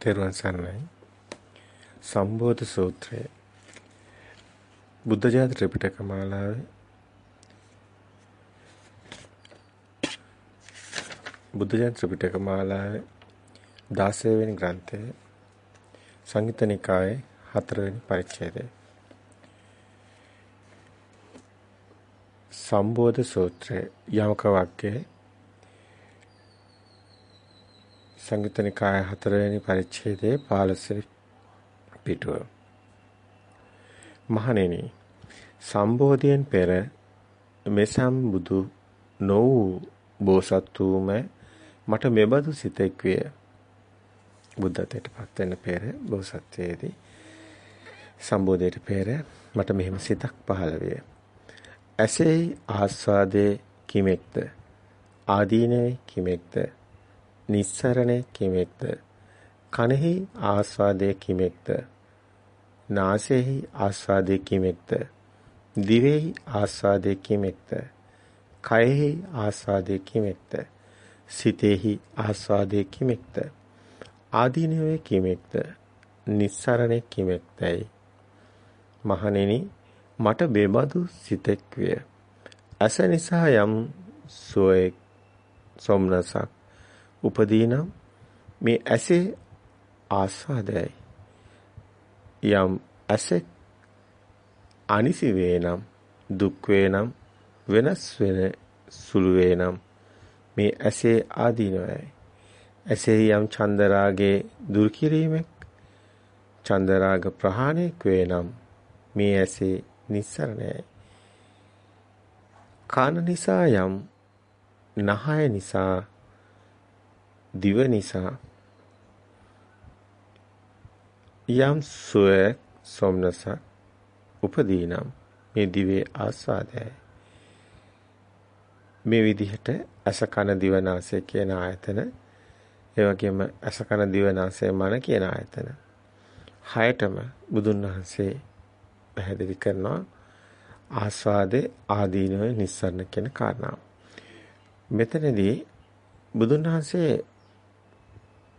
තෙරුවන් සරණයි. සම්බෝධ සූත්‍රය. බුද්ධ ජාත ත්‍රිපිටක මාලාවේ බුද්ධ ජාත ත්‍රිපිටක මාලාවේ 16 වෙනි ග්‍රන්ථයේ සංයුත නිකායේ 4 වෙනි පරිච්ඡේදය. සම්බෝධ සූත්‍රය යමක වර්ගයේ සංයුත නිකාය හතරවෙනි පරිච්ඡේදයේ 15 පිටුව. මහණෙනි සම්බෝධියෙන් පෙර මෙසම් බුදු නො වූ බෝසත්තුම මට මෙබඳු සිතෙක් විය. බුද්ධත්වයට පත් වෙන්න පෙර බෝසත්වයේදී සම්බෝධියට පෙර මට මෙහෙම සිතක් පහළ විය. ඇසේ ආස්වාදයේ කිමෙක්ද? ආදීනවේ කිමෙක්ද? නිස්සරණේ කිමෙක්ද? කනෙහි ආස්වාදයේ කිමෙක්ද? නාසයෙහි ආස්වාදයේ කිමෙක්ද? දිවෙහි ආස්වාදයේ කිමෙක්ද? කයෙහි ආස්වාදයේ කිමෙක්ද? සිතෙහි ආස්වාදයේ කිමෙක්ද? ආදීනවේ කිමෙක්ද? නිස්සරණේ කිමෙක්දයි? මහණෙනි මට බෙබඳු සිතෙක් විය. ඇස නිසා යම් සෝයෙක් සොම්නසක් උපදීනම් මේ ඇසේ ආස්වාදයයි. යම් ඇසෙක් අනිසි වේනම් දුක් වේනම් වෙනස් වෙන සුළු වේනම් මේ ඇසේ ආදීනවයි. ඇසේ යම් චන්දරාගේ දුරු කිරීමක් චන්දරාග ප්‍රහාණයක් වේනම් මේ ඇසේ නිස්සරණයයි. කාන නිසා යම් නහය නිසා දිව නිසා යම් සුවය සොම්නස උපදීනම් මේ දිවේ ආස්වාදයයි මේ විදිහට අස කන දිව නාසය කියන ආයතන ඒ වගේම අස කන දිව නාසය මන කියන ආයතන හයටම බුදුන් වහන්සේ පැහැදිලි කරනවා ආස්වාදේ ආදීනව නිස්සරණ කියන කාරණාව. මෙතනදී බුදුන් වහන්සේ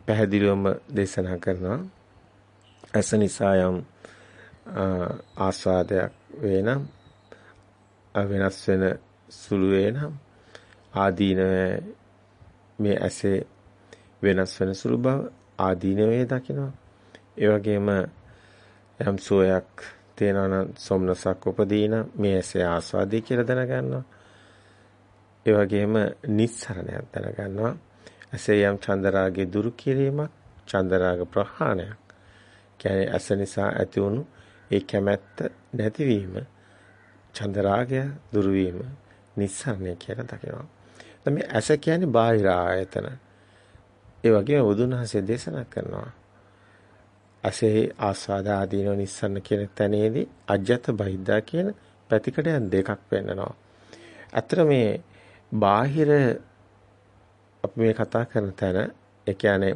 පැහැදිලිවම දේශනා කරනවා. ඇස නිසා යම් ආස්වාදයක් වේනම් වෙනස් වෙන සුළු වේනම් ආදීන මේ ඇසේ වෙනස් වෙන සුළු බව ආදීනවේ දකිනවා. ඒ වගේම යම් සෝයක් තේනවා නම් සොම්නසක් උපදීන මේ ඇසේ ආස්වාදී කියලා දැනගන්නවා. ඒ වගේම නිස්සරණයක් දැනගන්නවා. ඇසේ යම් චන්දරාගේ දුරු කිරීමක් චන්දරාග ප්‍රහාණයක් කියන්නේ ඇස නිසා ඇති වුණු ඒ කැමැත්ත නැතිවීම චන්දරාගය දුරු වීම නිස්සාරණය කියලා දකිනවා. දැන් මේ ඇස කියන්නේ බාහිර ආයතන. ඒ වගේම බුදුන් වහන්සේ දේශනා කරනවා. ඇසේ ආස්වාද ආදීනෝ නිස්සන්න කියන තැනේදී අජ්‍යත බහිද්දා කියන පැතිකඩයන් දෙකක් වෙන්නනවා. අතර මේ බාහිර අපි මේ කතා කරන තැන ඒ කියන්නේ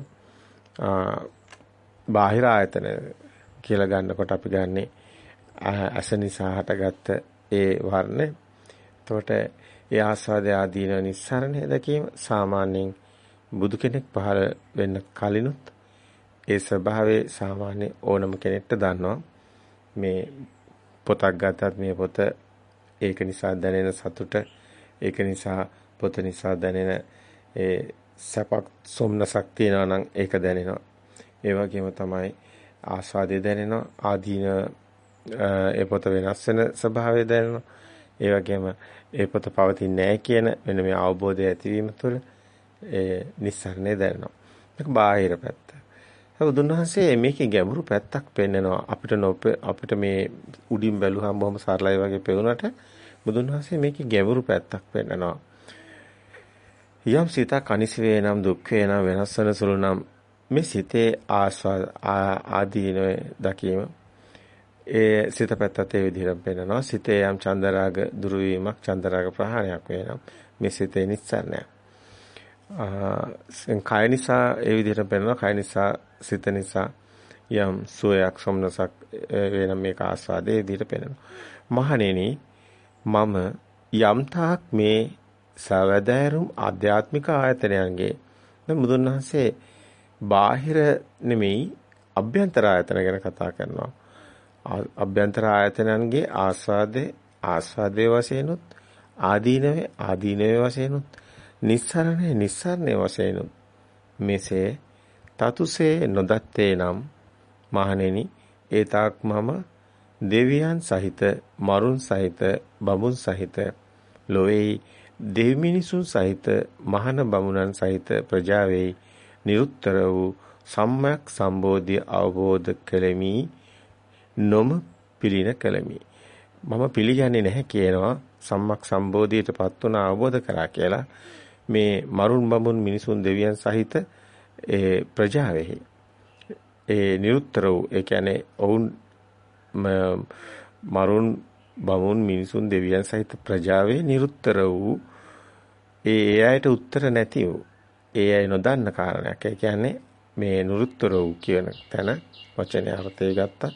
බාහිර ආයතන කියලා ගන්නකොට අපි ගන්නේ ඇස නිසා හටගත්ත ඒ වර්ණ. එතකොට ඒ ආස්වාද ආදීන නිස්සරණය දැකීම සාමාන්‍යයෙන් බුදු කෙනෙක් පහළ වෙන්න කලිනුත් ඒ ස්වභාවයේ සාමාන්‍ය ඕනම කෙනෙක්ට දන්නවා. මේ පොතක් ගත්තත් මේ පොත ඒක නිසා දැනෙන සතුට ඒක නිසා පොත නිසා දැනෙන ඒ සැපක් සොම්නසක් තියනවා නම් ඒක දැනෙනවා. ඒ වගේම තමයි ආස්වාදය දැනෙනවා ආදීන ඒ පොත වෙනස් වෙන ස්වභාවය දැනෙනවා. ඒ වගේම ඒ පොත පවතින්නේ නැහැ කියන මෙන්න මේ අවබෝධය ඇතිවීම තුළ ඒ නිස්සරණය දැනෙනවා. මේක බාහිර පැත්ත. බුදුන් වහන්සේ මේකේ ගැඹුරු පැත්තක් පෙන්නනවා අපිට අපිට මේ උඩින් බැලුවහම බොහොම සරලයි වගේ පෙවුනට බුදුන් වහන්සේ මේකේ ගැඹුරු පැත්තක් පෙන්නනවා. යම් සිතක් අනිසි වේ නම් දුක් වේ නම් වෙනස් වෙන සුළු නම් මේ සිතේ ආස්වාද ආදීනෝ දකීම ඒ සිත පැත්තත් ඒ විදිහට පෙන්නනවා. සිතේ යම් චන්දරාග දුරු වීමක් චන්දරාග ප්‍රහාණයක් වෙනම් මේ සිතේ නිස්සාරණයක් ආ කය නිසා ඒ විදිහට පෙන්නනවා. කය නිසා සිත නිසා යම් සෝයක් සොම්නසක් වෙනම් මේක ආස්වාදයේ විදිහට පෙන්නනවා. මහණෙනි මම යම් තාක් මේ සවැදෑරුම් ආධ්‍යාත්මික ආයතනයන්ගේ දැන් බුදුන් වහන්සේ බාහිර නෙමෙයි අභ්‍යන්තර ආයතන ගැන කතා කරනවා. අභ්‍යන්තර ආයතනන්ගේ ආස්වාදේ ආස්වාදයේ වශයෙන්ුත් ආදීනවේ ආදීනවේ වශයෙන්ුත් නිස්සරණේ නිස්සරණේ වශයෙන්ුත් මෙසේ තතුසේ නොදත්තේ නම් මහණෙනි ඒ තාක් මම දෙවියන් සහිත මරුන් සහිත බඹුන් සහිත ලොවේ දෙව් මිනිසුන් සහිත මහන බමුණන් සහිත ප්‍රජාවේ නිරුත්තර වූ සම්මයක් සම්බෝධිය අවබෝධ කළෙමි නොම පිළින කළෙමි මම පිළිගන්නේ නැහැ කියනවා සම්මක් සම්බෝධියටපත් වුණ අවබෝධ කරා කියලා මේ මරුන් බඹුන් මිනිසුන් දෙවියන් සහිත ඒ ප්‍රජාවෙහි. ඒ නිරුත්තර වූ ඒ කියන්නේ ඔවුන් මරුන් බමුන් මිනිසුන් දෙවියන් සහිත ප්‍රජාවේ නිරුත්තර වූ ඒ ඒ අයට උත්තර නැති වූ ඒ අය නොදන්න කාරණයක්. ඒ කියන්නේ මේ නිරුත්තර වූ කියන තැන වචනේ අර්ථය ගත්තත්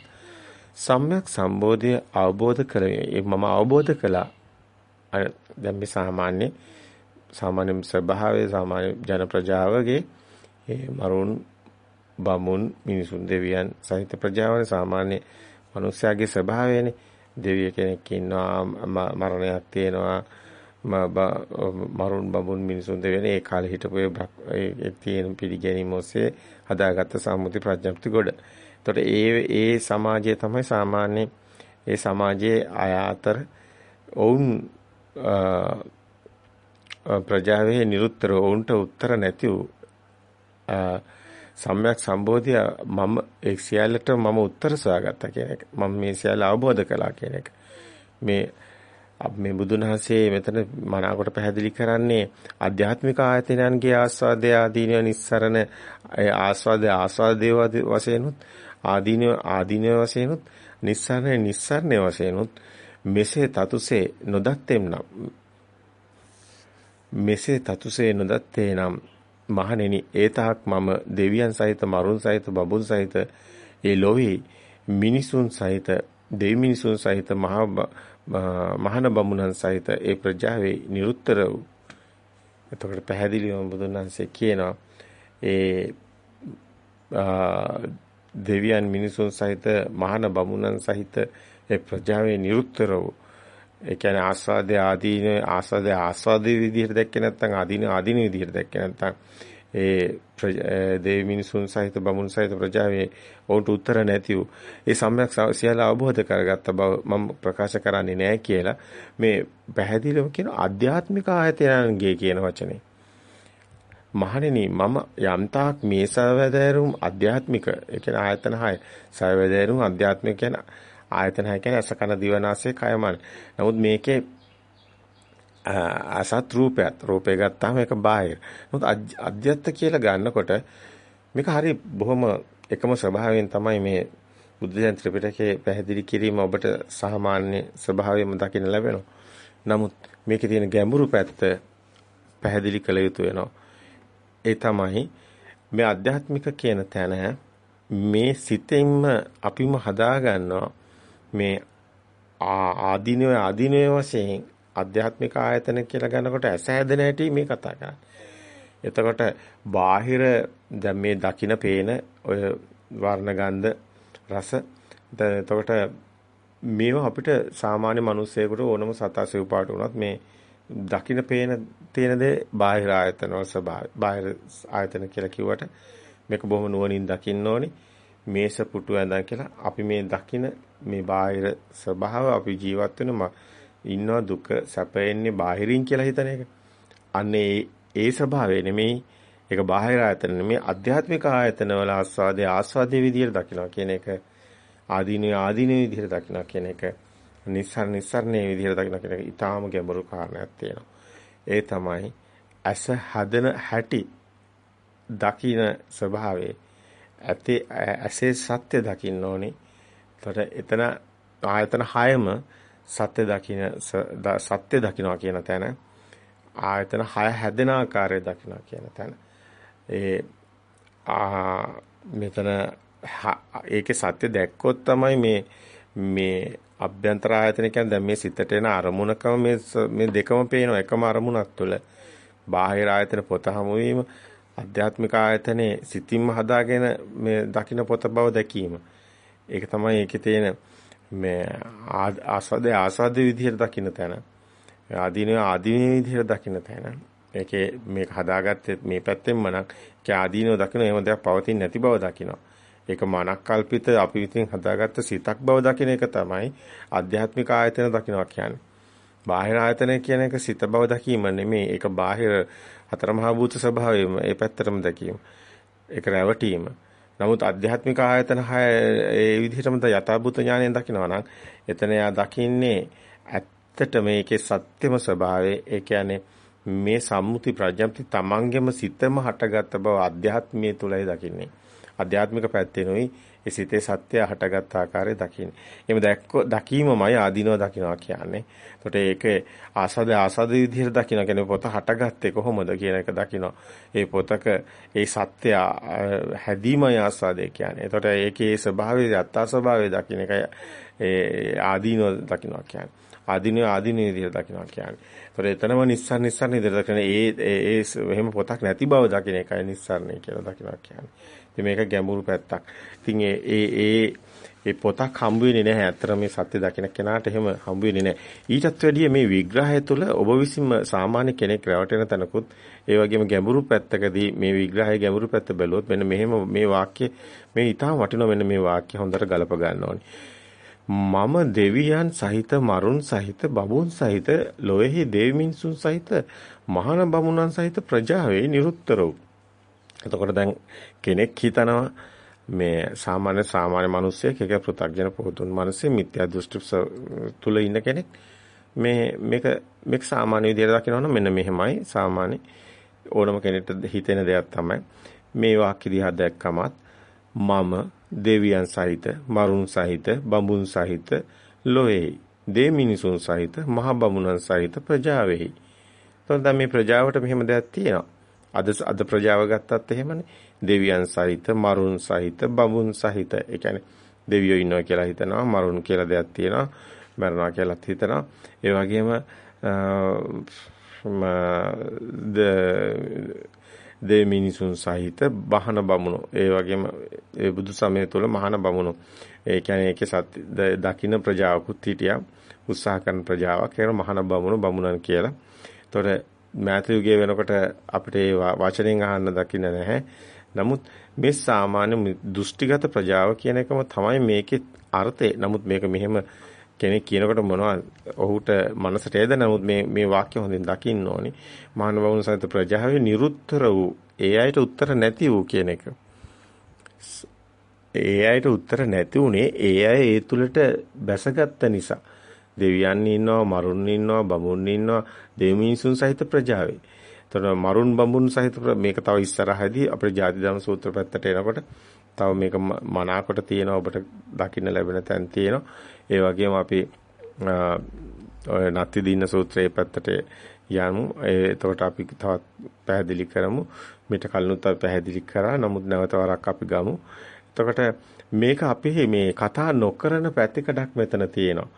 සම්‍යක් සම්බෝධිය අවබෝධ කරගන්න මම අවබෝධ කළා. දැන් මේ සාමාන්‍ය සාමාන්‍ය ස්වභාවයේ සාමාන්‍ය ජන ප්‍රජාවගේ ඒ මරුන් බමුන් මිනිසුන් දෙවියන් සහිත ප්‍රජාවනේ සාමාන්‍ය මිනිස්යාගේ ස්වභාවයනේ දෙවිය කෙනෙක් ඉන්නවා මරණයක් තියෙනවා මරුන් බඹුන් මිනිසුන් දෙවෙනි ඒ කාලේ හිටපු ඒ තියෙන පිළිගැනීම ඔස්සේ හදාගත්ත සම්මුති ප්‍රඥප්ති ගොඩ. එතකොට ඒ ඒ සමාජය තමයි සාමාන්‍ය ඒ සමාජයේ අය අතර ඔවුන් ප්‍රජාවේ නිරුත්තර ඔවුන්ට උත්තර නැති වූ සම්‍යක් සම්බෝධිය මම ඒ සියල්ලට මම උත්තර සොයාගත්තා කියන එක. මම මේ සියල්ල අවබෝධ කළා කියන එක. මේ මේ බුදුන් වහන්සේ මෙතන මනාවකට පැහැදිලි කරන්නේ ආධ්‍යාත්මික ආයතනයන්ගේ ආස්වාදය ආදීනව නිස්සරණ ආස්වාදය ආස්වාදේ වශයෙන්ුත් ආදීනව ආදීනව වශයෙන්ුත් නිස්සරණ නිස්සරණ වශයෙන්ුත් මෙසේ තතුසේ නොදත්තෙම් නම් මෙසේ තතුසේ නොදත්තේ නම් මහණෙනි ඒ තාක් මම දෙවියන් සහිත මරුන් සහිත බබුන් සහිත ඒ ලොවේ මිනිසුන් සහිත දෙවි මිනිසුන් සහිත මහා මහාන බමුණන් සහිත ඒ ප්‍රජාවේ නිරුත්තර වූ එතකොට පැහැදිලිවම බුදුන් වහන්සේ කියනවා ඒ දෙවියන් මිනිසුන් සහිත මහාන බමුණන් සහිත ඒ ප්‍රජාවේ නිරුත්තර වූ ඒ කියන්නේ ආස්වාදයේ ආදීන ආස්වාදයේ ආස්වාදයේ විදිහට දැක්කේ නැත්නම් ආදීන ආදීන විදිහට දැක්කේ නැත්නම් ඒ දේව මිනිසුන් සහිත බමුණු සහිත ප්‍රජාවේ ඔවුන්ට උත්තර නැති වූ ඒ සම්‍යක් සියල්ල අවබෝධ කරගත්ත බව මම ප්‍රකාශ කරන්නේ නැහැ කියලා මේ පැහැදිලිව කියන ආධ්‍යාත්මික ආයතනයන්ගේ කියන වචනේ මහණෙනි මම යම්තාක් මේ සවැදෑරුම් ආධ්‍යාත්මික ඒ කියන්නේ ආයතන 6 සවැදෑරුම් ආධ්‍යාත්මික කියන ආයතන 6 කියන්නේ අස කන දිව නාසය කය මන. නමුත් මේකේ අසත් රූපයත් රූපය ගත්තාම ඒක බාහිර. නමුත් අධ්‍යත්ත කියලා ගන්නකොට මේක හරි බොහොම එකම ස්වභාවයෙන් තමයි මේ බුද්ධ ජන ත්‍රිපිටකයේ පැහැදිලි කිරීම ඔබට සාමාන්‍ය ස්වභාවයෙන්ම දකින්න ලැබෙනවා. නමුත් මේකේ තියෙන ගැඹුරු පැත්ත පැහැදිලි කළ යුතු වෙනවා. ඒ තමයි මේ අධ්‍යාත්මික කියන තැන මේ සිතෙන්ම අපිම හදා ගන්නවා මේ ආදීනව ආදීනව වශයෙන් ආධ්‍යාත්මික ආයතන කියලා ගන්නකොට ඇස හැදෙන හැටි මේ කතා කරන්නේ. එතකොට බාහිර දැන් මේ දකින පේන ඔය වර්ණ ගන්ධ රස එතකොට මේවා අපිට සාමාන්‍ය මිනිස්සෙකුට ඕනම සතා සිව්පාට වුණත් මේ දකින පේන තියෙන දේ බාහිර ආයතන වල ස්වභාවය. බාහිර ආයතන කියලා කිව්වට මේක බොහොම නුවණින් දකින්න ඕනේ. මේස පුටු ඇඳන් කියලා අපි මේ දකින මේ බාහිර ස්වභාව අපි ජීවත් වෙන ඉන්නවා දුක සැපෙන්නේ බාහිරින් කියලා හිතන එක. අන්න ඒ ඒ ස්වභාවය නෙමෙයි ඒක බාහිර ආයතන නෙමෙයි අධ්‍යාත්මික ආයතන වල ආස්වාදයේ ආස්වාදයේ විදියට දකිනවා කියන එක ආදීනේ ආදීනේ විදියට දකිනවා කියන එක නිස්සාර නිස්සාරණේ විදියට දකිනවා කියන එක ඊටාම ගැඹුරු කාරණයක් තියෙනවා. ඒ තමයි ඇස හදන හැටි දකින ස්වභාවයේ ඇතේ ඇසේ සත්‍ය දකින්න ඕනේ. එතකොට එතන ආයතන 6ම සත්‍ය දකින්න සත්‍ය දකින්නවා කියන තැන. ආයතන 6 හැදෙන ආකාරය දකින්නවා කියන තැන. ඒ මෙතන ඒකේ සත්‍ය දැක්කොත් තමයි මේ මේ අභ්‍යන්තර ආයතන කියන්නේ දැන් මේ සිතට එන අරමුණකම මේ මේ දෙකම පේනවා. එකම අරමුණක් තුළ බාහිර ආයතන පොත හමු වීම ආධ්‍යාත්මික ආයතනේ සිතින්ම හදාගෙන මේ දකින්න පොත බව දැකීම. ඒක තමයි ඒකේ තියෙන මේ ආස්වාදේ ආස්වාදේ විදිහට දකින්න තැන. ආදීනව ආදීනව විදිහට දකින්න තැන. ඒකේ මේක හදාගත්තේ මේ පැත්තෙන්ම නම් ඒ ආදීනව දකින්න එහෙම දෙයක් පවතින්නේ නැති බව දකිනවා. ඒක මනක් කල්පිත අපි විසින් හදාගත්ත සිතක් බව දකින එක තමයි ආධ්‍යාත්මික ආයතන දකින්නවා කියන්නේ. බාහිර ආයතන කියන එක සිත බව දකීම නෙමෙයි. ඒක බාහිර හතර මහා භූත ස්වභාවයම ඒ පැත්තටම දැකීම. ඒක රැවටීම. නමුත් ආධ්‍යාත්මික ආයතන හය ඒ විදිහටම යථාභූත ඥාණයෙන් දකිනවා නම් එතන යා දකින්නේ ඇත්තට මේකේ සත්‍යම ස්වභාවය. ඒ කියන්නේ මේ සම්මුති ප්‍රඥප්ති තමන්ගෙම සිතම හටගත් බව අධ්‍යාත්මයේ තුලයි දකින්නේ. අධ්‍යාත්මික පැත්තෙනුයි ඒ සිතේ සත්‍ය හටගත් ආකාරය දකින්නේ. එහෙම දැක්ක දකීමමයි ආදීනව දකින්නවා කියන්නේ. එතකොට ඒක ආසද ආසද විදිහට දකින්න කියන්නේ පොත හටගත්තේ කොහොමද කියන එක දකින්න. ඒ පොතක ඒ සත්‍ය හැදීමයි ආසදේ කියන්නේ. එතකොට ඒකේ ස්වභාවය යත්තා ස්වභාවය දකින්න එකයි ඒ ආදීනව දකින්නවා කියන්නේ. ආදීනව ආදීනව විදිහට දකින්නවා කියන්නේ. ඒතර එතනම නිස්සාර නිස්සාර විදිහට දකින්න ඒ ඒ එහෙම පොතක් නැති බව දකින්න එකයි නිස්සාරණය කියලා දකින්නවා කියන්නේ. ඉතින් මේක ගැඹුරු පැත්තක්. ඉතින් ඒ ඒ ඒ පොතක් හම්බ වෙන්නේ නැහැ. අතර මේ සත්‍ය දකින්න කෙනාට එහෙම හම්බ වෙන්නේ නැහැ. ඊටත් වැඩිය මේ විග්‍රහය තුළ ඔබ විසින්ම සාමාන්‍ය කෙනෙක් රැවටෙන තැනකුත් ඒ වගේම ගැඹුරු පැත්තකදී මේ විග්‍රහයේ ගැඹුරු පැත්ත බැලුවොත් මෙන්න මෙහෙම මේ වාක්‍ය මේ ඊටම වටිනවා මෙන්න මේ වාක්‍ය හොඳට ගලප ගන්න ඕනේ. මම දෙවියන් සහිත මරුන් සහිත බබුන් සහිත ලොවේහි දෙවිමින්සුන් සහිත මහාන බමුණන් සහිත ප්‍රජාවේ නිරුත්තර වූ එතකොට දැන් කෙනෙක් හිතනවා මේ සාමාන්‍ය සාමාන්‍ය මිනිස්සෙක් එක පෘථග්ජන පොදුන් මිනිස්සේ මිත්‍යා දෘෂ්ටි තුල ඉන්න කෙනෙක් මේ මේක මේක සාමාන්‍ය විදිහට දකිනවනම් මෙන්න මෙහෙමයි සාමාන්‍ය ඕනම කෙනෙක්ට හිතෙන දෙයක් තමයි මේ වාක්‍ය දිහා දැක්කමත් මම දෙවියන් සහිත මරුන් සහිත බඹුන් සහිත ලෝයේ දේ මිනිසුන් සහිත මහ බමුණන් සහිත ප්‍රජාවෙහි. එතකොට මේ ප්‍රජාවට මෙහෙම දෙයක් තියෙනවා. අද අද ප්‍රජාව ගත්තත් එහෙමනේ. දෙවියන් සහිත, මරුන් සහිත, බඹුන් සහිත. ඒ කියන්නේ දෙවියෝ ඉන්නවා කියලා හිතනවා, මරුන් කියලා දෙයක් තියෙනවා, මරනවා කියලාත් හිතනවා. ඒ වගේම දේ මිනිසුන් සහිත බහන බමුණු. ඒ වගේම ඒ බුදු සමය තුළ මහාන බමුණු. ඒ කියන්නේ ඒකේ සත්‍ය දකින්න ප්‍රජාවකුත් හිටියා. උත්සාහ කරන ප්‍රජාවක්. ඒක මහාන බමුණු බමුණන් කියලා. ඒතොර මෑත යුගයේ වෙනකොට අපිට ඒ වචනෙන් අහන්න දකින්න නැහැ. නමුත් මේ සාමාන්‍ය දෘෂ්ටිගත ප්‍රජාව කියන එකම තමයි මේකේ අර්ථය. නමුත් මේක මෙහෙම කෙනෙක් කියනකොට මොනවද ඔහුට මනසට එද නමුත් මේ මේ වාක්‍ය හොඳින් දකින්න ඕනි. මානව වුණ සහිත ප්‍රජාවේ නිරුත්තර වූ ඒ අයට උත්තර නැති වූ කියන එක. ඒ අයට උත්තර නැති උනේ ඒ අය ඒ තුලට බැසගත්ත නිසා. දෙවියන් ඉන්නවා, මරුන් ඉන්නවා, බමුන් ඉන්නවා, දෙවිමිනිසුන් සහිත ප්‍රජාවේ. එතකොට මරුන් බඹුන් සහිත මේක තව ඉස්සරහදී අපේ ජාති ධර්ම සූත්‍ර පැත්තට එනකොට තව මේක මනාකොට තියෙනවා ඔබට දකින්න ලැබෙන තැන් තියෙනවා. ඒ වගේම අපි ඔය නත්ති දින්න සූත්‍රයේ පැත්තට යමු. ඒ එතකොට අපි තවත් පැහැදිලි කරමු. මේට කලිනුත් අපි පැහැදිලි කරා. නමුත් නැවත වරක් අපි ගමු. එතකොට මේක අපි මේ කතා නොකරන පැතිකඩක් මෙතන තියෙනවා.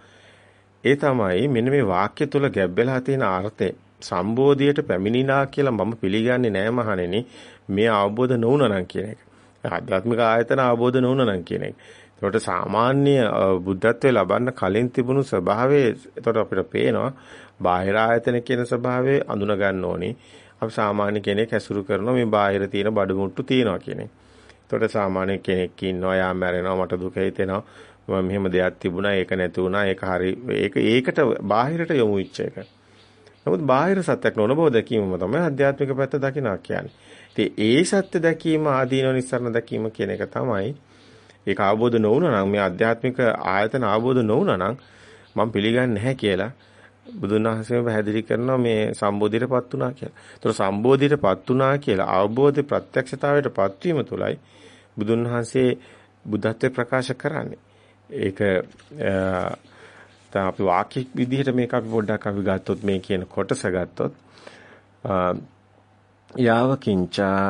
ඒ තමයි මෙන්න මේ වාක්‍ය තුල ගැබ්බෙලා තියෙන අර්ථය. සම්බෝධියට පැමිණිනා කියලා මම පිළිගන්නේ නෑ මහණෙනි. මේ අවබෝධ නොවුනනම් කියන එක. ආධ්‍යාත්මික ආයතන අවබෝධ නොවුනනම් කියන එක. ඒකට සාමාන්‍ය බුද්ධත්වයේ ලබන්න කලින් තිබුණු ස්වභාවය එතකොට අපිට පේනවා බාහිර ආයතන කියන ස්වභාවය අඳුන ගන්න ඕනේ. අපි සාමාන්‍ය කෙනෙක් ඇසුරු කරනවා මේ බාහිර තියෙන බඩමුට්ටු තියනවා කියන එක. එතකොට සාමාන්‍ය කෙනෙක් ඉන්නවා යා මැරෙනවා මට දුක හිතෙනවා මෙහෙම දෙයක් තිබුණා ඒක නැති වුණා ඒක හරි ඒක ඒකට බාහිරට යොමු වෙච්ච එක. නමුත් බාහිර සත්‍යක් නොවන බව දැකීමම තමයි ආධ්‍යාත්මික පැත්ත දකිනවා කියන්නේ. ඉතින් ඒ සත්‍ය දැකීම ආදීනව නිස්සරණ දැකීම කියන එක තමයි ඒක අවබෝධ නොවුණා නම් මේ ආධ්‍යාත්මික ආයතන අවබෝධ නොවුණා නම් මම පිළිගන්නේ නැහැ කියලා බුදුන් වහන්සේම පැහැදිලි කරනවා මේ සම්බෝධියටපත් වුණා කියලා. ඒතර සම්බෝධියටපත් වුණා කියලා අවබෝධ ප්‍රත්‍යක්ෂතාවයටපත් වීම තුළයි බුදුන් වහන්සේ බුද්ධත්වයේ ප්‍රකාශ කරන්නේ. ඒක දැන් අපි වාක්‍ය විදිහට මේක අපි පොඩ්ඩක් අපි ගත්තොත් මේ කියන කොටස ගත්තොත් යාව කිංචා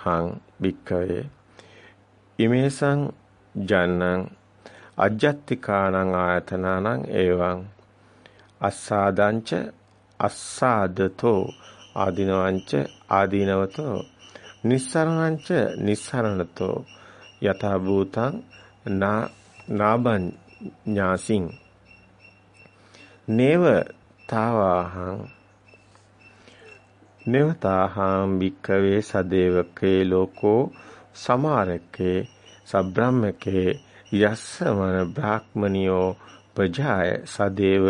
හං බික්කවේ ඉමේසං ජන්නං අජ්ජත්තිකානං ආයතනානං එවං අස්සාදංච අස්සාදතෝ ආදීනවංච ආදීනවතෝ නිස්සරණංච නිස්සරණතෝ යථා භූතං නා නාබඤ්ඤාසින් නේව තාවාහං නේවතාහං භික්ඛවේ සදේවකේ ලෝකෝ සමාරකේ සබ්‍රාහ්මකේ යස්සමන බ්‍රාහ්මනියෝ ප්‍රජාය සදේව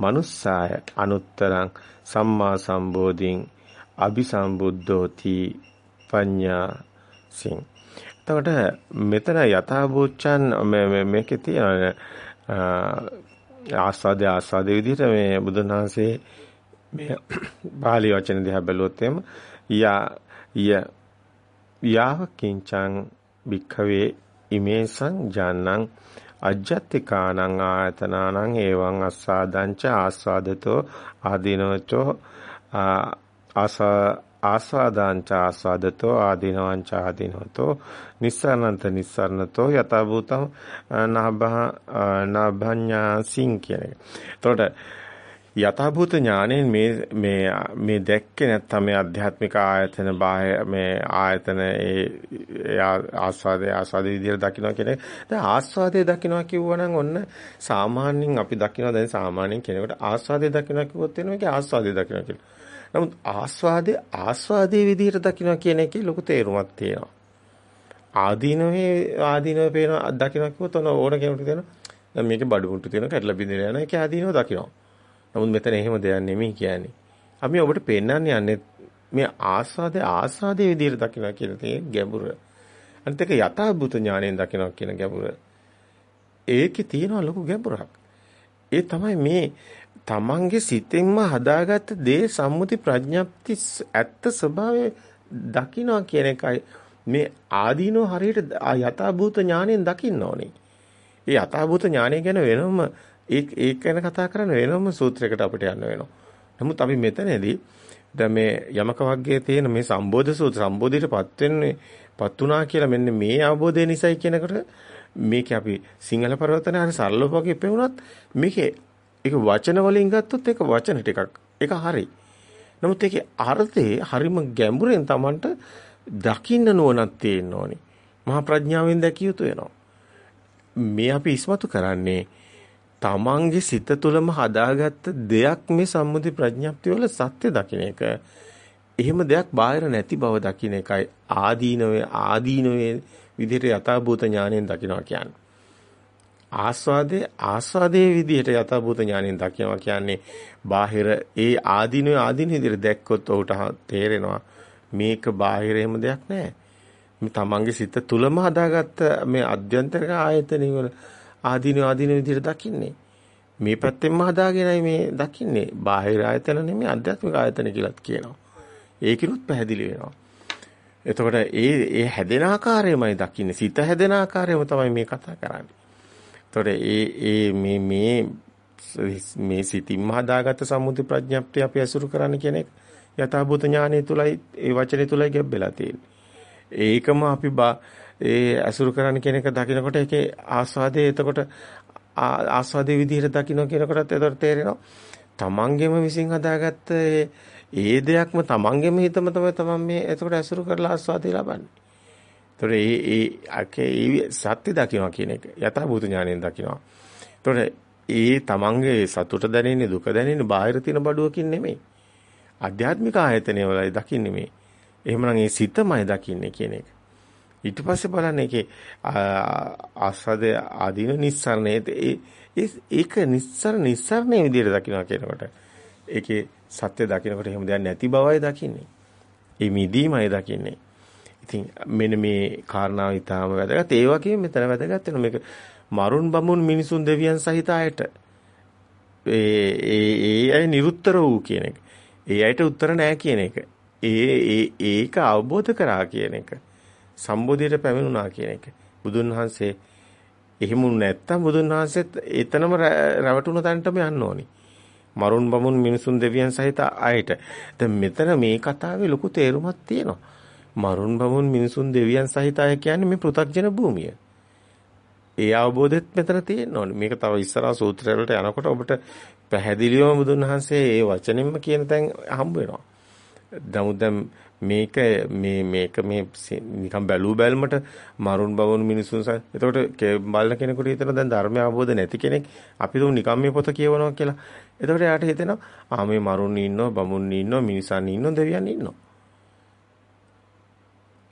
මනුස්සාය අනුත්තරං සම්මා සම්බෝධින් අபிසම්බුද්ධෝති පඤ්ඤා සිං. එතකොට මෙතන යථාභූච්ඡන් මේකේ තියෙන ආස්වාද ආස්වාද විදිහට මේ බුදුන් වහන්සේ මේ බාලි වචන දිහා බැලුවොත් එම යා ය යාව කිංචං භික්ඛවේ ඉමේසං ජානං අජ්ජත්තිකානං ආයතනානං එවං අස්සාදංච ආස්වාදතෝ ආදීනවචෝ ආසා ආස්වාදාංච ආස්වාදතෝ ආදීනවංච ආදීනවතෝ නිස්සරණන්ත නිස්සරණතෝ යතභූතං නාභ නාභඤ්ඤාසින් කියන එක. එතකොට යථාභූත ඥාණයෙන් මේ මේ මේ දැක්කේ නැත්තම් මේ අධ්‍යාත්මික ආයතන බාහ්‍ය මේ ආයතන ඒ ආස්වාදයේ ආස්වාද විදියට දකින්න කියන එක. දැන් ආස්වාදයේ දකින්නවා කිව්වනම් ඔන්න සාමාන්‍යයෙන් අපි දකින්නවා දැන් සාමාන්‍යයෙන් කෙනෙකුට ආස්වාදයේ දකින්නවා කිව්වොත් එනවා ඒකේ ආස්වාදයේ දකින්නවා කියලා. නමුත් ආස්වාදයේ ආස්වාදයේ විදියට දකින්නවා කියන එකේ ලොකු තේරුමක් තියෙනවා. ආදීනවේ ආදීනව පේන දකින්නවා කිව්වොත් ඔන්න ඕන කෙනෙකුට තියෙනවා. දැන් මේකේ බඩු මුට්ටු තියෙනවා කැඩලා බින්දලා යනවා. ඒකේ ආදීනව දකින්නවා. නමුත් මෙතන එහෙම දෙයක් නෙමෙයි කියන්නේ. අපි ඔබට පෙන්වන්න යන්නේ මේ ආස්වාදයේ ආස්වාදයේ විදිහට දකිනවා කියන තේ ගැඹුර. අනිත් එක යථාභූත ඥාණයෙන් දකිනවා කියන ගැඹුර. ඒකේ තියෙන ලොකු ගැඹුරක්. ඒ තමයි මේ තමන්ගේ සිතෙන්ම හදාගත්ත දේ සම්මුති ප්‍රඥප්ති ඇත්ත ස්වභාවය දකිනවා කියන එකයි මේ ආදීනෝ හරියට යථාභූත ඥාණයෙන් දකින්න ඕනේ. ඒ යථාභූත ඥාණය ගැන වෙනම ඒක ඒක ගැන කතා කරන්න වෙනම සූත්‍රයකට අපිට යන්න වෙනවා. නමුත් අපි මෙතනදී දැන් මේ යමක වර්ගයේ තියෙන මේ සම්බෝධ සූත්‍ර සම්බෝධියටපත් වෙන්නේ පත් වුණා කියලා මෙන්න මේ අවබෝධය නිසයි කියනකොට මේක අපි සිංහල පරිවර්තනය හරි සරලව වගේ පෙවුනත් මේකේ ඒක වචන වලින් ගත්තොත් ඒක වචන ටිකක් ඒක හරි. නමුත් ඒකේ අර්ථේ හරිම ගැඹුරෙන් Tamanට දකින්න නුවණක් තියෙන්න ඕනි. මහා ප්‍රඥාවෙන් දැකිය යුතු වෙනවා. මේ අපි ඉස්මතු කරන්නේ තමන්ගේ සිත තුළම හදාගත්ත දෙයක් මේ සම්මුති ප්‍රඥප්තිය වල සත්‍ය දකින්න එක. එහෙම දෙයක් බාහිර නැති බව දකින්න එකයි ආදීනවේ ආදීනවේ විදිහට යථාභූත ඥාණයෙන් දකින්නවා කියන්නේ. ආස්වාදයේ ආස්වාදයේ විදිහට යථාභූත ඥාණයෙන් දකින්නවා කියන්නේ බාහිර ඒ ආදීනවේ ආදීන විදිහට දැක්කොත් ඔහුට තේරෙනවා මේක බාහිර එහෙම දෙයක් නැහැ. මේ තමන්ගේ සිත තුළම හදාගත්ත මේ අධ්‍යන්තරික ආයතන වල ආදීන ආදීන විදිහට දකින්නේ. මේ පැත්තෙන්ම හදාගෙනයි මේ දකින්නේ. බාහිර ආයතන නෙමෙයි අධ්‍යාත්මික ආයතන කියලාත් කියනවා. ඒකිනුත් පැහැදිලි වෙනවා. එතකොට ඒ ඒ හැදෙන ආකාරයමයි දකින්නේ. සිත හැදෙන ආකාරයම තමයි මේ කතා කරන්නේ. එතකොට ඒ ඒ මේ මේ මේ සිතින්ම හදාගත්ත සම්මුති ප්‍රඥප්තිය අපි අසුරු කරන්න කියන එක යථාභූත ඥානය තුලයි ඒ වචනේ තුලයි ගැබ්බෙලා තියෙන්නේ. ඒකම අපි ඒ අසුරු කරන්න කියන එක දකිනකොට ඒකේ ආස්වාදයේ එතකොට ආස්වාදයේ විදිහට දකින්න කියනකොටත් එතකොට තේරෙනවා තමන්ගෙම විසින් හදාගත්ත ඒ දෙයක්ම තමන්ගෙම හිතම තමයි තමන් මේ එතකොට අසුරු කරලා ආස්වාදය ලබන්නේ. එතකොට ඒ ඒ අකේ ඒ සත්‍ය දකින්න කියන එක යථාභූත ඥාණයෙන් දකින්නවා. එතකොට ඒ තමන්ගේ සතුට දැනෙන්නේ දුක දැනෙන්නේ බාහිර තියෙන බඩුවකින් නෙමෙයි. ආධ්‍යාත්මික ආයතනය වලයි දකින්නේ මේ. එහෙමනම් ඒ සිතමයි දකින්නේ කියන එක. ඊට පස්සේ බලන්න ඒකේ ආස්වාද ආදීන නිස්සරණේ ඒක නිස්සර නිස්සරණේ විදිහට දකින්න කියනකොට ඒකේ සත්‍ය දකින්නකොට එහෙම දෙයක් නැති බවයි දකින්නේ. ඒ මිදීමයි දකින්නේ. ඉතින් මෙන්න මේ කාරණාව ඊටාම වැදගත්. ඒ වගේම මෙතන වැදගත් වෙන මේක මරුන් බමුන් මිනිසුන් දෙවියන් සහිත අයට ඒ ඒ ඒ අය නිරුත්තර වූ කියන එක. ඒ අයට උත්තර නැහැ කියන එක. ඒ ඒ ඒක අවබෝධ කරා කියන එක. සම්බෝධියට පැමිණුණා කියන එක. බුදුන් වහන්සේ එහෙම නැත්තම් බුදුන් වහන්සේත් එතනම රැවටුණ තැනටම යන්න ඕනි. මරුන් බමුන් මිනිසුන් දෙවියන් සහිත අයට. දැන් මෙතන මේ කතාවේ ලොකු තේරුමක් තියෙනවා. මරුන් බමුන් මිනිසුන් දෙවියන් සහිත අය කියන්නේ මේ පෘථග්ජන භූමිය. ඒ අවබෝධෙත් මෙතන තියෙන්න ඕනේ. මේක තව ඉස්සරහා සූත්‍රය වලට යනකොට ඔබට පැහැදිලිවම බුදුන් වහන්සේ ඒ වචනෙන්ම කියන තැන් හම්බ වෙනවා. නමුත් දැන් මේක මේ මේක මේ නිකන් බැලූ බැලමට මරුන් බවුන් මිනිසුන් සහ එතකොට බලන කෙනෙකුට හිතෙන දැන් ධර්මය අවබෝධ නැති කෙනෙක් අපි තුන් නිකන් මේ පොත කියවනවා කියලා. එතකොට එයාට හිතෙනවා ආ මේ මරුන් ඉන්නවා බමුන් ඉන්නවා මිනිසන් ඉන්නවා දෙවියන් ඉන්නවා.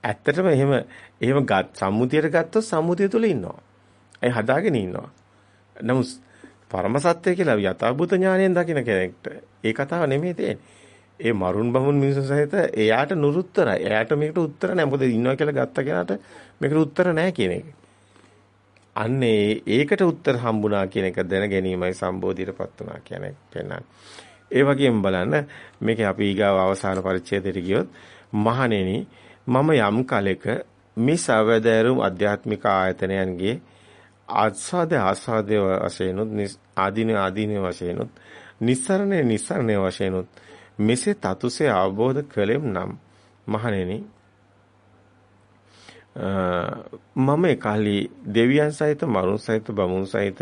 ඇත්තටම එහෙම එහෙම සම්මුතියට ගත්තොත් සම්මුතිය තුල ඉන්නවා. ඒ හදාගෙන ඉන්නවා. නමුත් පරම සත්‍ය කියලා යථාභූත ඥාණයෙන් දකින්න කෙනෙක්ට ඒ කතාව නෙමෙයි තියෙන්නේ. ඒ මරුන් බමුන් මිනිස්සු සහිත එයාට නුරුත්තරයි. එයාට මේකට උත්තර නැහැ. මොකද ඉන්නවා කියලා ගත්ත කෙනාට මේකට උත්තර නැහැ කියන එක. අන්නේ ඒකට උත්තර හම්බුණා කියන එක දැන ගැනීමයි සම්බෝධියටපත් වුණා කියන එක පෙන්වන්නේ. ඒ වගේම බලන්න මේකේ අපි ඊගාව අවසාන පරිච්ඡේදයට ගියොත් මහණෙනි මම යම් කලෙක මේ සවදෑරුම් අධ්‍යාත්මික ආයතනයන්ගේ ආස්වාද ආස්වාදයේ වශයෙන්ුත් ආදීන ආදීන වශයෙන්ුත් නිස්සරණේ නිස්සරණේ වශයෙන්ුත් මෙසේ තතුසේ අවබෝධ කළෙම් නම් මහණෙනි මම එකල්ලි දෙවියන් සහිත මරුන් සහිත බමුණු සහිත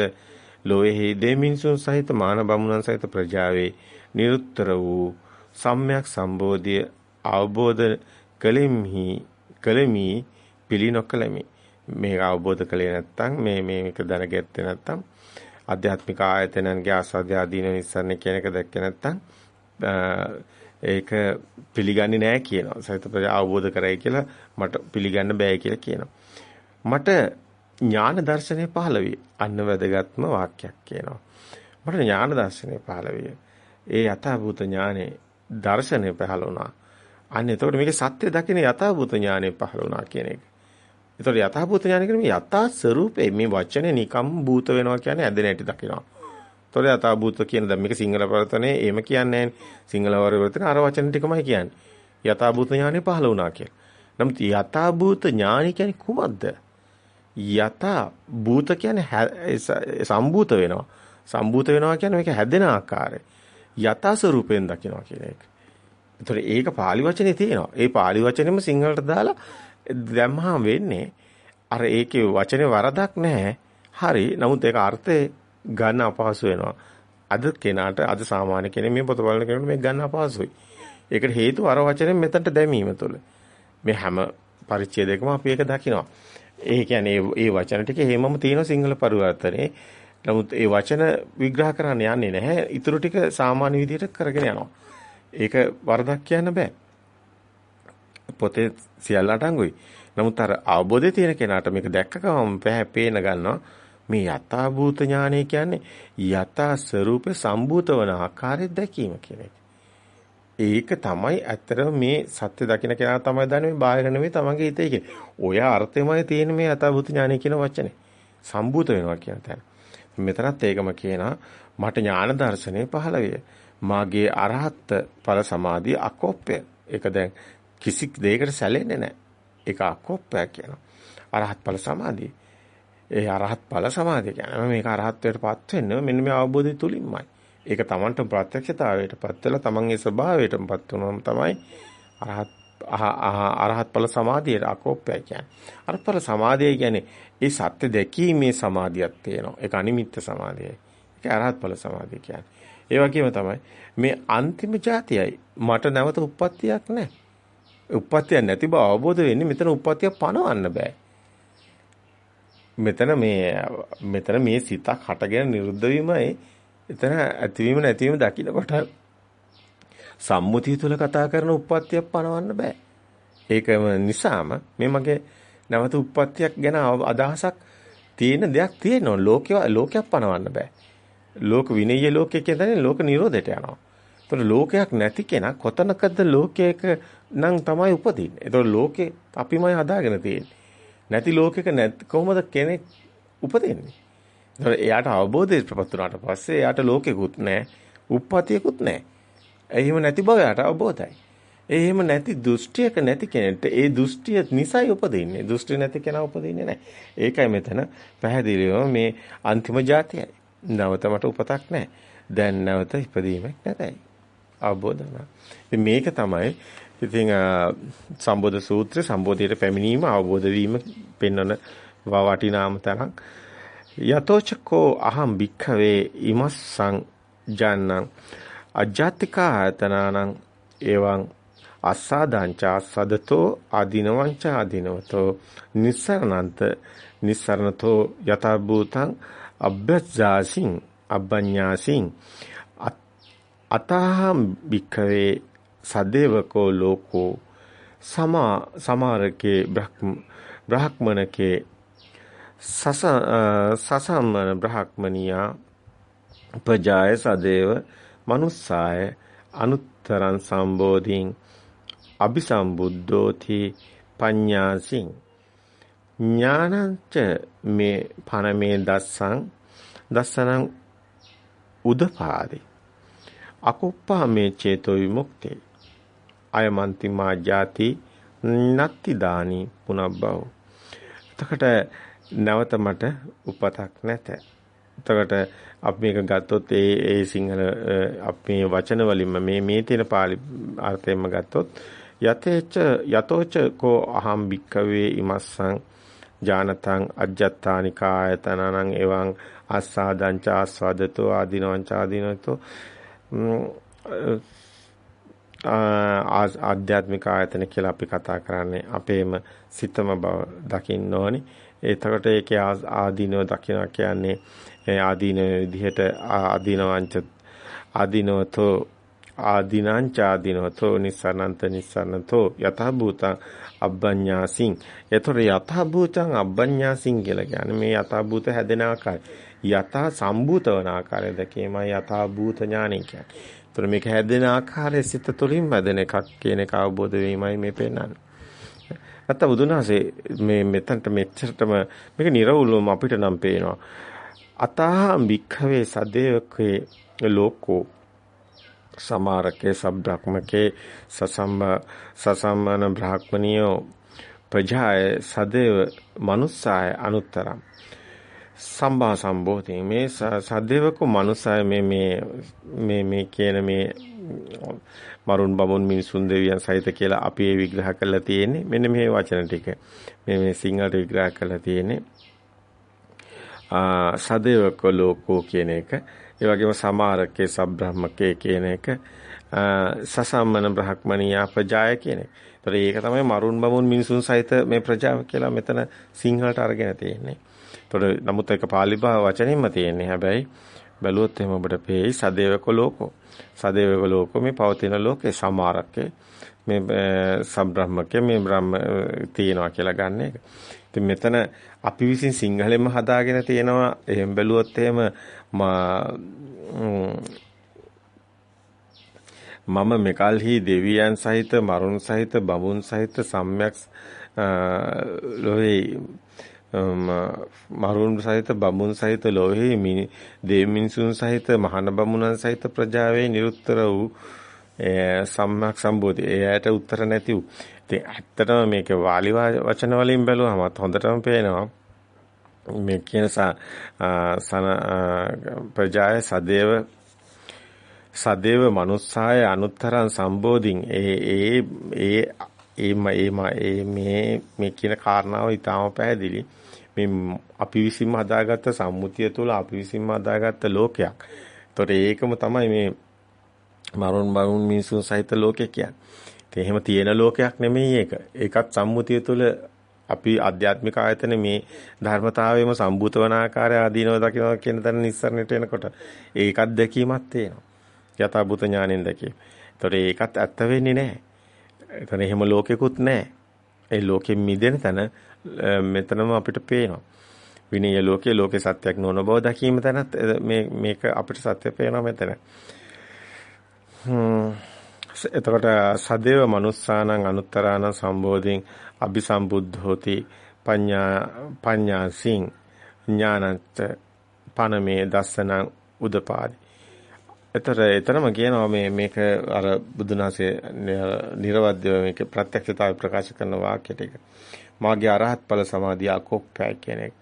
ලෝයෙහි දෙමින්සුන් සහිත මාන බමුණන් සහිත ප්‍රජාවේ නිරුත්තර වූ සම්්‍යක් සම්බෝධිය අවබෝධ කලෙම්හි කලෙමි පිළිනොකලෙමි මේක අවබෝධ කළේ නැත්නම් මේ මේක දැනගත්තේ නැත්නම් ආධ්‍යාත්මික ආයතනයන්ගේ ආස්වාද ආදීන නිස්සරණ කියන එක දැක්කේ නැත්නම් ඒක පිළිගන්නේ නැහැ කියනවා. සහිත අවබෝධ කරයි කියලා මට පිළිගන්න බෑ කියලා කියනවා. මට ඥාන දර්ශනය පහළ වේ. අන්න වැදගත්ම වාක්‍යයක් කියනවා. මට ඥාන දර්ශනය පහළ වේ. ඒ යථාභූත ඥානේ දර්ශනය පහළ වුණා. අන්න එතකොට මේකේ සත්‍ය දකින යථාභූත ඥානෙ පහළ වුණා කියන එක. එතකොට යථාභූත ඥාන කියන්නේ මේ යථා ස්වરૂපේ මේ වචනේ නිකම් භූත වෙනවා කියන්නේ ඇදෙන හැටි දකිනවා. එතකොට යථාභූත කියන දැන් මේක සිංහල පරිවර්තනේ එහෙම කියන්නේ සිංහල පරිවර්තනේ අර වචන ටිකමයි කියන්නේ. යථාභූත ඥානෙ පහළ වුණා කියලා. නමුත් යථාභූත ඥානි කියන්නේ කුමක්ද? යථා භූත කියන්නේ සම්භූත වෙනවා. සම්භූත වෙනවා කියන්නේ මේක හැදෙන ආකාරය. යථා ස්වરૂපයෙන් දකිනවා කියන එක. ඒතර ඒක pāli වචනේ තියෙනවා. ඒ pāli වචනේම සිංහලට දාලා දැම්මහම වෙන්නේ අර ඒකේ වචනේ වරදක් නැහැ. හරි. නමුත් ඒක අර්ථේ ගන්න අපහසු වෙනවා. අද කෙනාට අද සාමාන්‍ය කෙනෙක් මේ පොත බලන කෙනෙකුට මේක ගන්න අපහසුයි. ඒකට හේතුව අර වචනේ මෙතනට දැමීම තුළ. මේ හැම පරිච්ඡේදයකම අපි ඒක දකිනවා. ඒ කියන්නේ ඒ වචන ටික හේමම තියෙන සිංහල පරිවර්තනේ. නමුත් ඒ වචන විග්‍රහ කරන්න යන්නේ නැහැ. ඊටු ටික සාමාන්‍ය විදිහට කරගෙන යනවා. ඒක වරදක් කියන්න බෑ. පොතේ සියල්ල අටංගුයි. නමුත් අර අවබෝධය තියෙන කෙනාට මේක දැක්ක ගමන් පේන ගන්නවා මේ යථා භූත ඥානය කියන්නේ යථා ස්වરૂප සම්භූත වන ආකාරය දැකීම කියන එක. ඒක තමයි ඇත්තටම මේ සත්‍ය දකින්න කෙනා තමයි දන්නේ මේ බාහිර නෙමෙයි තමන්ගේ හිතේ කියන්නේ. ඔය අර්ථයමයි තියෙන මේ යථා භූත ඥානය කියන වචනේ. සම්භූත වෙනවා කියන තැන. මෙතනත් ඒකම කියනවා මට ඥාන දර්ශනේ පහළ විය. මාගේ අරහත් ඵල සමාධිය අකෝප්‍ය. ඒක දැන් කිසි දෙයකට සැලෙන්නේ නැහැ. ඒක අකෝප්පයක් කියනවා. අරහත් ඵල සමාධිය. ඒ අරහත් ඵල සමාධිය කියන්නේ මේක අරහත්ත්වයටපත් වෙන්නේ මෙන්න මේ අවබෝධය තුලින්මයි. ඒක Tamanට ප්‍රත්‍යක්ෂතාවයටපත් වෙලා Tamanගේ ස්වභාවයටපත් වුණාම තමයි අරහත් අරහත් ඵල සමාධියට අකෝප්පය කියන්නේ. අරහත් ඵල සමාධිය කියන්නේ ඒ සත්‍ය දැකීමේ සමාධියක් තියෙනවා. ඒක අනිමිත්ත සමාධියයි. ඒක අරහත් ඵල සමාධිය කියන්නේ. ඒ වගේම තමයි මේ අන්තිම જાතියයි මට නැවත උප්පත්තියක් නැහැ. උප්පත්තියක් නැති බව අවබෝධ වෙන්නේ මෙතන උප්පත්තිය පනවන්න බෑ. මෙතන මේ මෙතන මේ සිතක් හටගෙන නිරුද්ධ වීමයි එතන ඇතිවීම නැතිවීම දකින්නකොට සම්මුතිය තුල කතා කරන උප්පත්තියක් පනවන්න බෑ. ඒකම නිසාම මේ මගේ නැවත උප්පත්තියක් ගැන අදහසක් තියෙන දෙයක් තියෙනවා. ලෝකේ ලෝකයක් පනවන්න බෑ. ලෝක විනය්‍ය ලෝකයේ කියන්නේ ලෝක නිරෝධයට යනවා. ඒතකොට ලෝකයක් නැති කෙනා කොතනකද ලෝකයක නම් තමයි උපදින්නේ. ඒතකොට ලෝකේ අපිමයි හදාගෙන තියෙන්නේ. නැති ලෝකයක නැත් කොහොමද කෙනෙක් උපදින්නේ? ඒතකොට එයාට අවබෝධය ප්‍රපත් වුණාට පස්සේ එයාට ලෝකෙකුත් නැහැ, උප්පතියකුත් නැහැ. එහෙම නැති බව එයාට අවබෝධයි. ඒ එහෙම නැති දෘෂ්ටියක නැති කෙනෙක්ට ඒ දෘෂ්ටිය නිසයි උපදින්නේ. දෘෂ්ටි නැති කෙනා උපදින්නේ නැහැ. ඒකයි මෙතන පැහැදිලිවම මේ අන්තිම જાතියයි. නැවත මට උපතක් නැහැ. දැන් නැවත ඉපදීමක් නැතයි. අවබෝධ වුණා. මේක තමයි ඉතින් සම්බෝධ සූත්‍ර සම්බෝධියට පැමිණීම අවබෝධ වීම පෙන්වන වටිනාම තරක්. යතෝචකෝ අහම් භික්ඛවේ ඉමස්සං ජන්නං අජාතිකා ආයතනානං එවං අස්සාදාංච අස්සදතෝ ආදීනවංච ආදීනවතෝ නිස්සරණන්ත නිස්සරණතෝ යථා භූතං අබ්බජාසින් අබ්බඤ්ඤාසින් අතහම් භික්ඛවේ සදේවකෝ ලෝකෝ සමා සමාරකේ බ්‍රහ්ම බ්‍රහ්මණකේ සස සසම්මන බ්‍රහ්මනියා උපජාය සදේව මනුස්සාය අනුත්තරං සම්බෝධින් අபிසම්බුද්ධෝති පඤ්ඤාසින්. ඥානංච මේ පනමේ දස්සං දස්සනං උදපාදේ. අකුප්පා මේ චේතෝ විමුක්තේ. අයමන්ති මා ජාති නත්ති දානි පුනබ්බව. එතකොට නැවත මට උපතක් නැත. එතකොට අපි මේක ගත්තොත් ඒ ඒ සිංහල අපි වචන වලින්ම මේ මේ තියෙන පාලි අර්ථයෙන්ම ගත්තොත් යතේච යතෝච කෝ අහම් භික්කවේ ඉමස්සං ජානතං අජ්ජත්තානි කායතනං එවං ආස්වාදං ච ආස්වාදතෝ ආදීනවං ච ආදීනතෝ ආධ්‍යාත්මික ආයතන කියලා අපි කතා කරන්නේ අපේම සිතම බව දකින්න ඕනි. එතකොට ඒකේ ආදීනව දකිනවා කියන්නේ ආදීන විදිහට ආදීනවංච ආදීනවතෝ ආදීනංච ආදීනවතෝ නිස්සරණන්ත නිස්සරණතෝ යතහ භූතං අබ්බඤ්ඤාසින්. ඒතොර යතහ භූතං අබ්බඤ්ඤාසින් කියලා කියන්නේ මේ යතහ භූත හැදෙන ආකාරය. යථා සම්භූත වන ආකාරය දැකීමයි යථා භූත ඥානය කියන්නේ. ඒතර මේක හැදෙන ආකාරය සිත තුළින් හැදෙන එකක් කියන එක අවබෝධ වීමයි මේ පෙන්වන්නේ. නැත්නම් බුදුනාසේ මේ මෙතනට මෙච්චරටම මේක නිර්වුලවම අපිට නම් පේනවා. අතහම් වික්ඛවේ සදේවකේ ලෝකෝ සමාරකේ සබ්‍රක්මකේ සසම්බ සසම්මන බ්‍රහ්මනියෝ ප්‍රජාය සදේව මනුස්සාය අනුත්තරම්. සම්බා සම්බෝධි. මේ සදේවක මනුසය මේ මේ මේ මේ කියන මේ මරුන් බමුන් මිනිසුන් දෙවියන් සහිත කියලා අපි ඒ විග්‍රහ කරලා තියෙන්නේ. මෙන්න මේ වචන ටික. මේ මේ සිංහලට විග්‍රහ කරලා තියෙන්නේ. ආ සදේවක ලෝකෝ කියන එක. ඒ වගේම සමාරකේ සබ්‍රහ්මකේ කියන එක සසම්මන බ්‍රහ්මණියා ප්‍රජාය කියන එක. ඒතර ඒක තමයි මරුන් බමුන් මිනිසුන් සහිත මේ ප්‍රජාව කියලා මෙතන සිංහලට අරගෙන තියෙන්නේ. ඒතකොට නමුත් ඒක පාලි වචනින්ම තියෙන්නේ. හැබැයි බැලුවොත් එහෙම ඔබට පේයි සදේවක ලෝකෝ. සදේවක ලෝකෝ මේ පවතින ලෝකේ සමාරකේ මේ සම්බ්‍රහ්මකේ මේ බ්‍රහ්ම තියෙනවා කියලා ගන්න එක. ඉතින් මෙතන අපි විසින් සිංහලෙන්ම හදාගෙන තියෙනවා. එහෙම බැලුවොත් එහෙම මම මෙකල්හි දෙවියන් සහිත මරුන් සහිත බඹුන් සහිත සම්්‍යක් ලෝවේ මරුන් සහිත බඹුන් සහිත ලෝහේ දේව මිනිසුන් සහිත මහාන බමුණන් සහිත ප්‍රජාවේ නිරුත්තර වූ සම්මක් සම්බෝධි. එයාට උත්තර නැති වූ. ඉතින් ඇත්තටම මේක වාලි වචන වලින් බැලුවම හොඳටම පේනවා. මේ කියන සන ප්‍රජාය සදේව සදේව මනුස්සාය අනුත්තරං සම්බෝධින් ඒ ඒ ඒ ඒ මේ මේ කියන කාරණාව ඊටාම පැහැදිලි. මේ අපි විසින්ම හදාගත්ත සම්මුතිය තුළ අපි විසින්ම හදාගත්ත ලෝකයක්. ඒතකොට ඒකම තමයි මේ මරුන් මරුන් මිනිසුන් සහිත ලෝකයක් කියන්නේ. ඉතින් එහෙම තියෙන ලෝකයක් නෙමෙයි ඒක. ඒකත් සම්මුතිය තුළ අපි ආධ්‍යාත්මික ආයතන මේ ධර්මතාවයේම සම්බූත වන ආකාරය ආදීනව දකිනවා කියන තැන නිස්සරණයට එනකොට ඒකත් දැකීමක් තියෙනවා. යථාභූත ඥාණයෙන් දැකීම. ඒතකොට ඒකත් ඇත්ත වෙන්නේ නැහැ. එතන එහෙම ලෝකෙකුත් නැහැ. ඒ ලෝකෙ මිදෙන තැන මෙතනම අපිට පේනවා. විනය ලෝකයේ ලෝකේ සත්‍යයක් නොවන බව දැකීම තැනත් මේ මේක අපිට සත්‍ය පේනවා මෙතන. එතකොට සදේව මනුස්සානං අනුත්තරාණ සම්බෝධින් අபிසම්බුද්ධෝති පඤ්ඤා පඤ්ඤාසින් ඥානත් පනමේ දස්සනං උදපාදි. එතර එතරම් කියනවා මේ මේක අර බුදුනාසේ නිර්වද්‍යව මේක ප්‍රත්‍යක්ෂතාවය ප්‍රකාශ කරන වාක්‍ය ටික. මාගේ අරහත් ඵල සමාධිය අකොප්පයි කියන එක.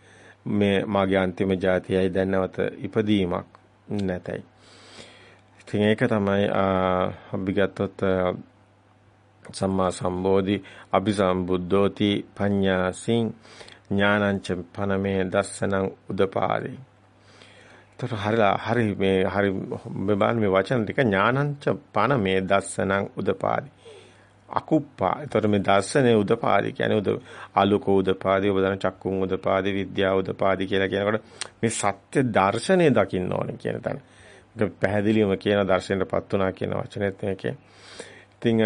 මේ මාගේ අන්තිම જાතියයි දැන් නැවත ඉපදීමක් නැතයි. ඉතින් ඒක තමයි අපි ගත්තොත් සම්මා සම්බෝධි අபிසම්බුද්ධෝති පඤ්ඤාසින් ඥානංච පනමේ දස්සනං උදපාදේ. ତර හරිලා හරි මේ හරි මේ බලන්න මේ වචන ටික ඥානංච පනමේ දස්සනං උදපාදේ. අකුප්පා. එතකොට මේ දර්ශනේ උදපාදි කියන්නේ උද ආලෝක උදපාදි, උපදන චක්කුම් උදපාදි, විද්‍යාව උදපාදි කියලා කියනකොට මේ සත්‍ය දර්ශනේ දකින්න ඕනේ කියන තැන. ඒක පැහැදිලිවම කියන දර්ශනයටපත් වුණා කියන වචනේත් මේකේ. ඉතින්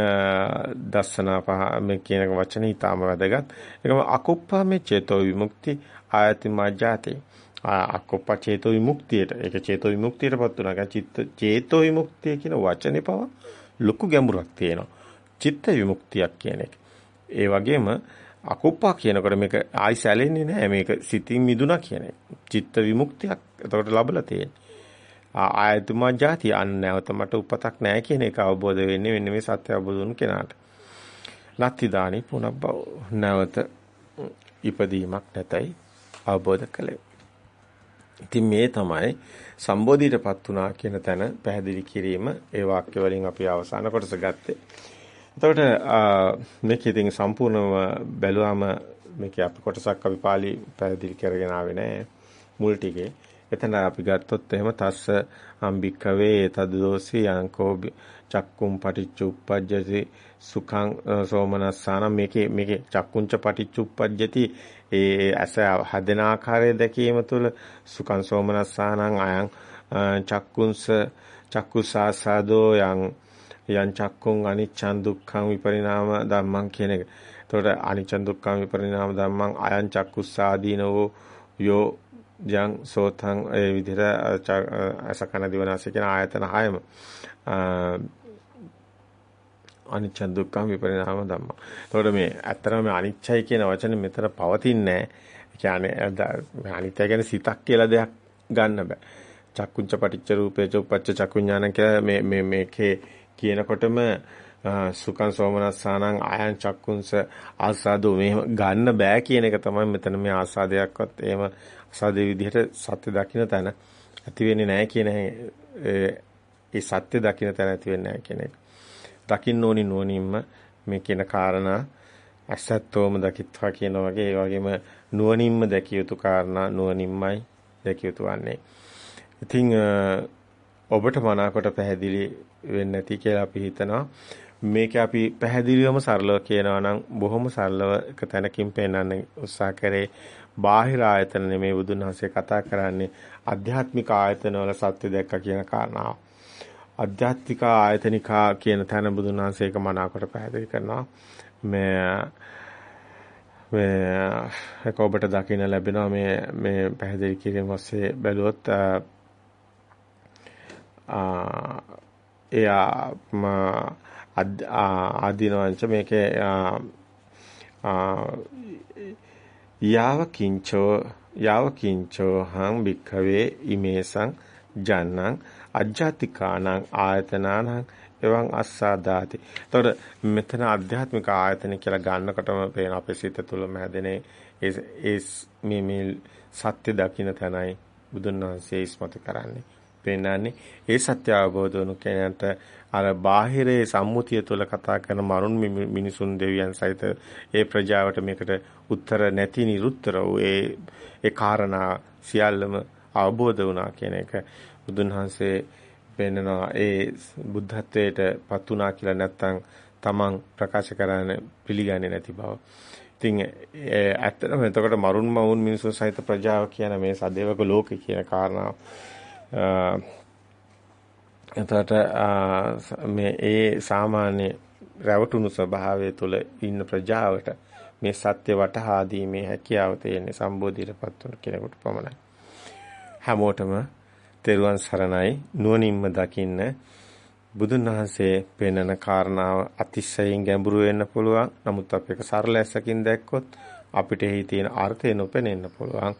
දස්සනා පහ මේ කියන වචනේ ඊටාම වැදගත්. ඒකම අකුප්පා මේ චේතෝ විමුක්ති ආයති මාජාති. අකුප්පා චේතෝ විමුක්තියට. ඒක චේතෝ විමුක්තියටපත් වුණා. චිත්ත චේතෝ විමුක්තිය කියන වචනේ පව ලොකු ගැඹුරක් තියෙනවා. චිත්ත විමුක්තියක් කියන එක. ඒ වගේම අකුප්පා කියනකොට මේක ආයි සැලෙන්නේ නැහැ. මේක සිතින් මිදුණා කියන එක. චිත්ත විමුක්තියක් එතකොට ලැබලා තියෙන්නේ. ආයතුමා જાති අන්න නැවත මට උපතක් නැහැ කියන එක අවබෝධ වෙන්නේ මෙන්න මේ සත්‍ය අවබෝධ වුණු කෙනාට. ලත්ති දානි පුනබ්බව නැවත ඉපදීමක් නැතයි අවබෝධ කළේ. ඉතින් මේ තමයි සම්බෝධියටපත් වුණා කියන තැන පැහැදිලි කිරීම ඒ වාක්‍ය වලින් අපි අවසාන කොටස ගත්තේ. එතකොට මේක ඉතින් සම්පූර්ණව බැලුවාම මේක අපි කොටසක් අපි පාලි පැහැදිලි කරගෙන ආවේ නෑ මුල් ටිකේ. එතන අපි ගත්තොත් එහෙම තස්ස අම්බික්කවේ තදෝසි යංකෝ චක්කුම් පටිච්චුප්පජ්ජති සුඛං සෝමනස්සාන මේකේ මේකේ චක්කුංච පටිච්චුප්පජ්ජති ඒ ඇස හදෙන ආකාරය දැකීම තුළ සුඛං සෝමනස්සානං අයං චක්කුංස චක්කුසාසදෝ යං යං චක්කුං අනිච්ඡං දුක්ඛං විපරිණාම ධම්මං කියන එක. එතකොට අනිච්ඡං දුක්ඛං විපරිණාම ධම්මං අයං චක්කුස්සාදීනෝ යෝ යං සෝතං ඒ විදිහට අසකන දිවනාසය කියන ආයතන හයම අනිච්ච දුක්ඛ විපරිණාම ධම්ම. එතකොට මේ ඇත්තටම මේ අනිච්චයි කියන වචනේ මෙතන පවතින්නේ නැහැ. කියන්නේ අනිත්‍ය කියන්නේ සිතක් කියලා දෙයක් ගන්න බෑ. චක්කුංච පටිච්ච රූපේච උපච්ච චක්කුඥාන කියලා මේ මේ මේකේ කියනකොටම සුඛං සෝමනස්සානං ආයන් චක්කුංස ආසාදෝ මෙහෙම ගන්න බෑ කියන එක තමයි මෙතන මේ ආසාදයක්වත් එහෙම ආසාදේ විදිහට සත්‍ය දකින්න තැන ඇති වෙන්නේ නැහැ කියන ඒ සත්‍ය දකින්න තැන ඇති වෙන්නේ නැහැ කියන එක. දකින්න ඕනි නුවණින්ම මේ කියන කාරණා අසත්තෝම දකිත්වා කියන වගේ ඒ වගේම නුවණින්ම දැකිය යුතු කාරණා නුවණින්මයි දැකිය යුතු වන්නේ. ඉතින් ඔබට මනාකොට පැහැදිලි වෙන්නේ නැති කියලා අපි හිතනවා. මේක අපි පැහැදිලිවම සරලව කියනවා නම් බොහොම සරලව එක තැනකින් පෙන්වන්න උත්සාහ කරේ බාහිර ආයතන නෙමේ බුදුන් වහන්සේ කතා කරන්නේ අධ්‍යාත්මික ආයතන වල සත්‍ය දැක්ක කියන කාරණාව. අධ්‍යාත්මික ආයතනිකා කියන තැන බුදුන් වහන්සේ එක මනාකොට පැහැදිලි කරනවා. මේ මේ ඒක ඔබට දකින්න ලැබෙනවා මේ මේ පැහැදිලි කිරීම ඔස්සේ බැලුවොත් ආ එයා ආදීනවංශ මේකේ යාව කිංචෝ යාව කිංචෝ හං භික්ඛවේ ඉමේසං ජන්නං අජ්ජාතිකානං ආයතනානං එවං අස්සාදාති. එතකොට මෙතන ආධ්‍යාත්මික ආයතන කියලා ගන්නකොටම පේන අපේ සිත තුළම හැදෙන ඒ මේ මේ සත්‍ය දකින්න තැනයි බුදුන් වහන්සේ ඉස්මතු කරන්නේ. පෙන්නන්නේ ඒ සත්‍ය අවබෝධ වුණු කෙනාට අර බාහිරේ සම්මුතිය තුළ කතා කරන මරුන් මිනිසුන් දෙවියන් සහිත ඒ ප්‍රජාවට මේකට උත්තර නැති නිරුත්තර වූ ඒ ඒ කාරණා සියල්ලම අවබෝධ වුණා කියන එක බුදුන් වහන්සේ පෙන්නනවා ඒ බුද්ධත්වයට පත් වුණා කියලා නැත්තම් තමන් ප්‍රකාශ කරන්න පිළිගන්නේ නැති බව. ඉතින් ඇත්තටම එතකොට මරුන් මවුන් මිනිසුන් සහිත ප්‍රජාව කියන මේ සදේවක ලෝකේ කියන කාරණාව එතකොට මේ ඒ සාමාන්‍ය රැවටුණු ස්වභාවය තුළ ඉන්න ප්‍රජාවට මේ සත්‍ය වටහා දීමේ හැකියාව තියෙන සම්බෝධියටපත් වුණු කෙනෙකුට පමණයි. හැමෝටම තෙරුවන් සරණයි නුවණින්ම දකින්න බුදුන් වහන්සේ පෙන්වන කාරණාව අතිශයින් ගැඹුරු වෙන්න පුළුවන්. නමුත් අපි ඒක සරල ඇසකින් දැක්කොත් අපිට එහි තියෙන අර්ථය නොපෙනෙන්න පුළුවන්.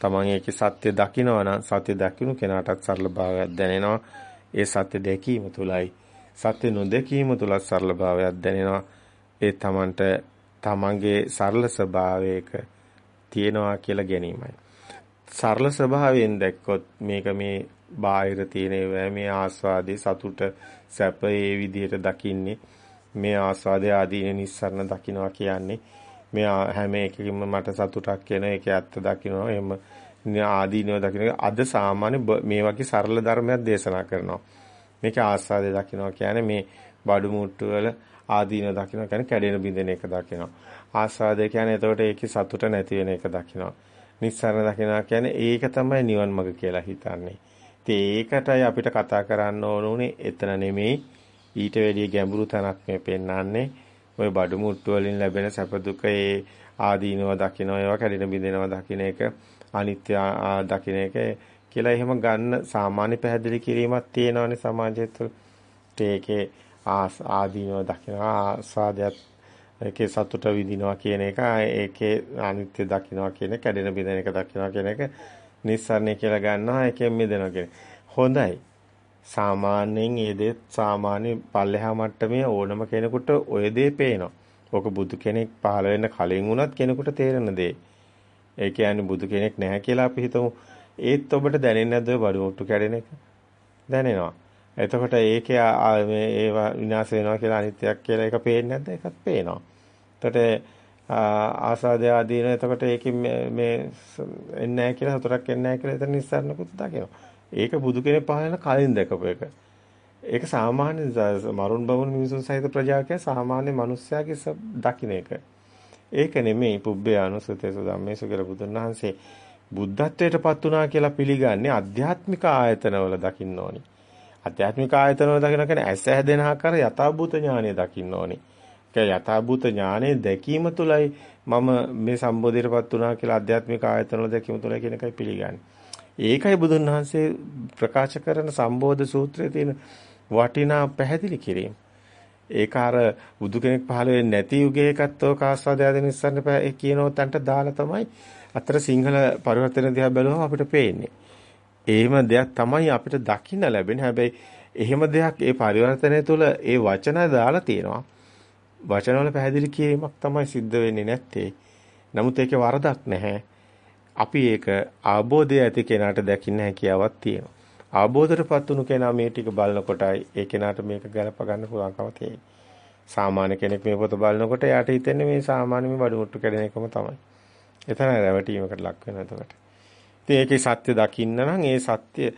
තමන් ඒකේ සත්‍ය දකිනවා නම් සත්‍ය දකිනු කෙනාටත් සරල භාවයක් දැනෙනවා. ඒ සත්‍ය දැකීම තුලයි සත්‍ය නොදැකීම තුල සරල භාවයක් දැනෙනවා. ඒ තමන්ට තමන්ගේ සරල ස්වභාවයක තියෙනවා කියලා ගැනීමයි. සරල ස්වභාවයෙන් දැක්කොත් මේක මේ බාහිර තියෙන මේ ආස්වාදේ සතුට සැප ඒ විදිහට දකින්නේ මේ ආස්වාදයේ ආදීන නිස්සරණ දකින්නවා කියන්නේ මේ හැම එකකින්ම මට සතුටක් එන ඒක ඇත්ත දකින්නවා එහෙම ආදීනව දකින්න අද සාමාන්‍ය මේ වගේ සරල ධර්මයක් දේශනා කරනවා මේක ආස්වාදයේ දකින්නවා කියන්නේ මේ බඩු මුට්ටු වල ආදීන දකිනවා කියන්නේ කැඩෙන බිඳෙන එක දකිනවා. ආස්වාදය කියන්නේ එතකොට ඒකේ සතුට නැති වෙන එක දකිනවා. නිස්සාරණ දකිනවා කියන්නේ ඒක තමයි නිවන් මඟ කියලා හිතන්නේ. ඉතින් ඒකටයි අපිට කතා කරන්න ඕනුනේ එතන නෙමෙයි ඊට වැඩිය ගැඹුරු තැනක් මේ පෙන්වන්නේ. ওই බඩු මුට්ටු වලින් ලැබෙන සැප දුක ඒ ආදීනව දකින්න ඒවා කැඩෙන බිඳෙනවා දකින්න එක අනිත්‍ය දකින්න එක කියලා එහෙම ගන්න සාමාන්‍ය පැහැදිලි කිරීමක් තියෙනවානේ සමාජය තුළ. ඒකේ ආදීනව දකින්න ආස්වාදයක් ඒකේ සතුට විඳිනවා කියන එක ඒකේ අනිත්‍ය දකින්නවා කියන කැඩෙන බිඳෙන එක දකින්නවා කියන එක නිස්සාරණය කියලා ගන්නවා ඒකෙන් මිදෙනවා කියන. හොඳයි. සාමාන්‍යයෙන් ඒ දේ සාමාන්‍ය පල්ලෙහා මට්ටමේ ඕනම කෙනෙකුට ඔය දේ පේනවා. ඕක බුදු කෙනෙක් පහළ වෙන්න කලින් වුණත් කෙනෙකුට තේරෙන දේ. ඒ කියන්නේ බුදු කෙනෙක් නැහැ කියලා අපි හිතමු. ඒත් ඔබට දැනෙන්නේ නැද්ද බඩු මුට්ටු කැඩෙන එක? දැනෙනවා. එතකොට ඒකේ මේ ඒවා විනාශ වෙනවා කියලා අනිත්‍යයක් කියලා ඒක පේන්නේ නැද්ද? ඒකත් පේනවා. එතකොට ආසාදය ආදීන එතකොට ඒකෙන් මේ එන්නේ නැහැ කියලා සතුටක් එන්නේ නැහැ කියලා එතන නිස්සාරණකුත් දකිනවා. ඒක බුදු කෙනෙක් පහළ කලින් දැකපු එක. ඒක සාමාන්‍ය මරුන් බවුන් මිනිසුන් සහිත ප්‍රජාකයේ සාමාන්‍ය මිනිස්යාගේ දකින්න එක. ඒක නෙමෙයි පුබ්බේ අනුසතේසු ධම්මේසු කියලා බුදුන් වහන්සේ බුද්ධත්වයටපත් වුණා කියලා පිළිගන්නේ අධ්‍යාත්මික ආයතනවල දකින්න ඕනි. අධ්‍යාත්මික ආයතනවල දකින්න කියන්නේ ඇස හැදෙන ආකාර යථාභූත ඥානය දකින්න ඕනි. ඒ යථාභූත ඥානය දැකීම තුළයි මම මේ සම්බෝධියටපත් වුණා කියලා අධ්‍යාත්මික ආයතනවල දැකීම තුළයි කියන එකයි පිළිගන්නේ. ඒකයි බුදුන් වහන්සේ ප්‍රකාශ කරන සම්බෝධ සූත්‍රයේ තියෙන වටිනා පැහැදිලි කිරීම. ඒක අර බුදු කෙනෙක් පහළ වෙන්නේ නැති යුගයකත් ඔය කාස්වාදය නිස්සන්න කියනෝ තන්ට දාලා තමයි අතර සිංහල පරිවර්තන දිහා බැලුවම අපිට පේන්නේ. එහෙම දෙයක් තමයි අපිට දකින්න ලැබෙන්නේ. හැබැයි එහෙම දෙයක් ඒ පරිවර්තනය තුළ ඒ වචන දාලා තියෙනවා. වචනවල පැහැදිලි කිරීමක් තමයි සිද්ධ වෙන්නේ නැත්තේ. නමුත් ඒකේ වරදක් නැහැ. අපි ඒක ආબોධය ඇති කෙනාට දකින්න හැකියාවක් තියෙනවා. ආબોධයටපත් වුණු කෙනා මේ ටික බලනකොටයි ඒ කෙනාට මේක ගලප ගන්න පුළුවන්කම තියෙන්නේ. සාමාන්‍ය කෙනෙක් මේ පොත බලනකොට යාට හිතෙන්නේ මේ සාමාන්‍ය මේ බඩු මුට්ටු කැඩෙන එකම තමයි. එතන රැවටීමකට ලක් වෙනවා එතකොට. ඉතින් ඒකේ සත්‍ය දකින්න නම් ඒ සත්‍ය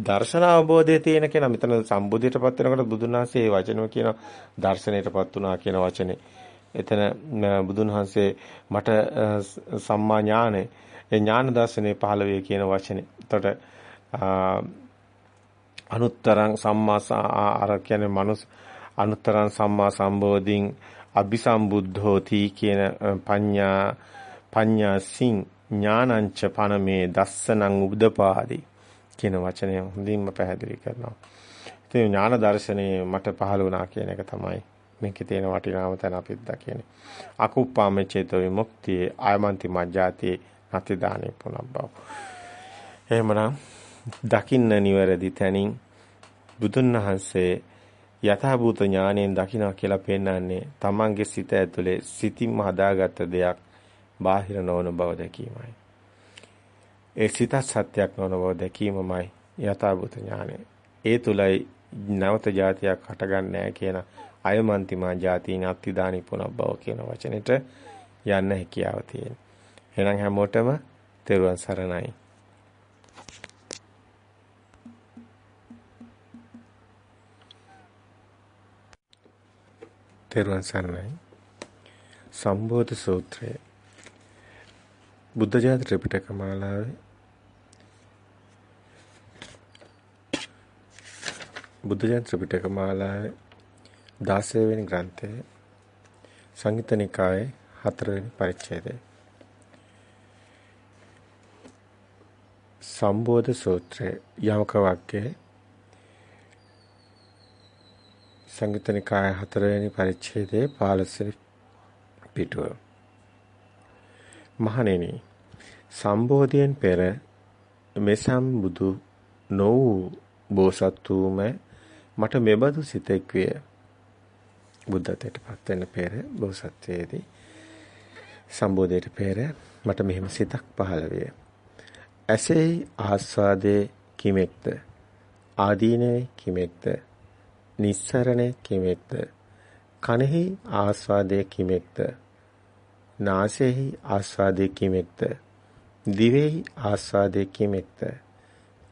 දර්ශන අවබෝධය තියෙන කෙනා මෙතන සම්බුද්ධියටපත් වෙනකොට බුදුන් වහන්සේ මේ වචනම කියන දර්ශනයටපත් වුණා කියන වචනේ. එතන බුදුන් වහන්සේ මට සම්මා ඥානෙ ඒ ඥාන දර්ශනේ පහළ වේ කියන වචනේ. එතකොට අනුත්තරං සම්මා අර කියන්නේ මනුස් අනුත්තරං සම්මා සම්බෝධින් අபிසම්බුද්ධෝති කියන පඤ්ඤා පඤ්ඤාසින් ඥානංච පනමේ දස්සනං උද්දපාදි කියන වචනය හොඳින්ම පැහැදිලි කරනවා. ඉතින් ඥාන දර්ශනේ මට පහළ වුණා කියන එක තමයි මේකේ තියෙන වටිනාම තැන අපිත් දකින්නේ. අකුප්පාම චේතෝ විමුක්තිය ආයමන්ති මජ්ජාති නැති දානේ පුනබ්බව. එහෙමනම් දකින්න නිවැරදි තැනින් බුදුන් වහන්සේ යථාභූත ඥාණයෙන් දකිනවා කියලා පෙන්වන්නේ තමන්ගේ සිත ඇතුලේ සිතින්ම හදාගත්ත දෙයක් බාහිර නොවන බව දැකීමයි. ඒ සිත සත්‍යයක් නොවන බව දැකීමමයි යථාභූත ඥානය. ඒ තුලයි නැවත જાතියක් හටගන්නේ කියන අයමන්තිමා જાතින් අත්තිදානි පුනබ්බව කියන වචනෙට යන්න හැකියාව තියෙනවා. එහෙනම් හැමෝටම තෙරුවන් සරණයි. තෙරුවන් සරණයි. සම්බෝධ සූත්‍රය බුද්ධ ජාත ත්‍රිපිටක මාලාවේ බුද්ධ ජාත ත්‍රිපිටක මාලාවේ 16 වෙනි ග්‍රන්ථයේ සංයුත නිකායේ 4 වෙනි පරිච්ඡේදය සම්බෝධ සූත්‍රය යමක වර්ගයේ සංයුත නිකායේ 4 වෙනි පරිච්ඡේදයේ 15 වෙනි පිටුව. මහණෙනි සම්බෝධියෙන් පෙර මෙසම් බුදු නො වූ බෝසත්තුම මට මෙබඳු සිතෙක් විය. බුද්ධත්වයට පත් වෙන්න පෙර බෝසත්වයේදී සම්බෝධියට පෙර මට මෙහෙම සිතක් පහළ විය. ඇසේ ආස්වාදයේ කිමෙක්ද ආදීනේ කිමෙක්ද නිස්සරණේ කිමෙක්ද කනෙහි ආස්වාදයේ කිමෙක්ද නාසයෙහි ආස්වාදයේ කිමෙක්ද දිවෙහි ආස්වාදයේ කිමෙක්ද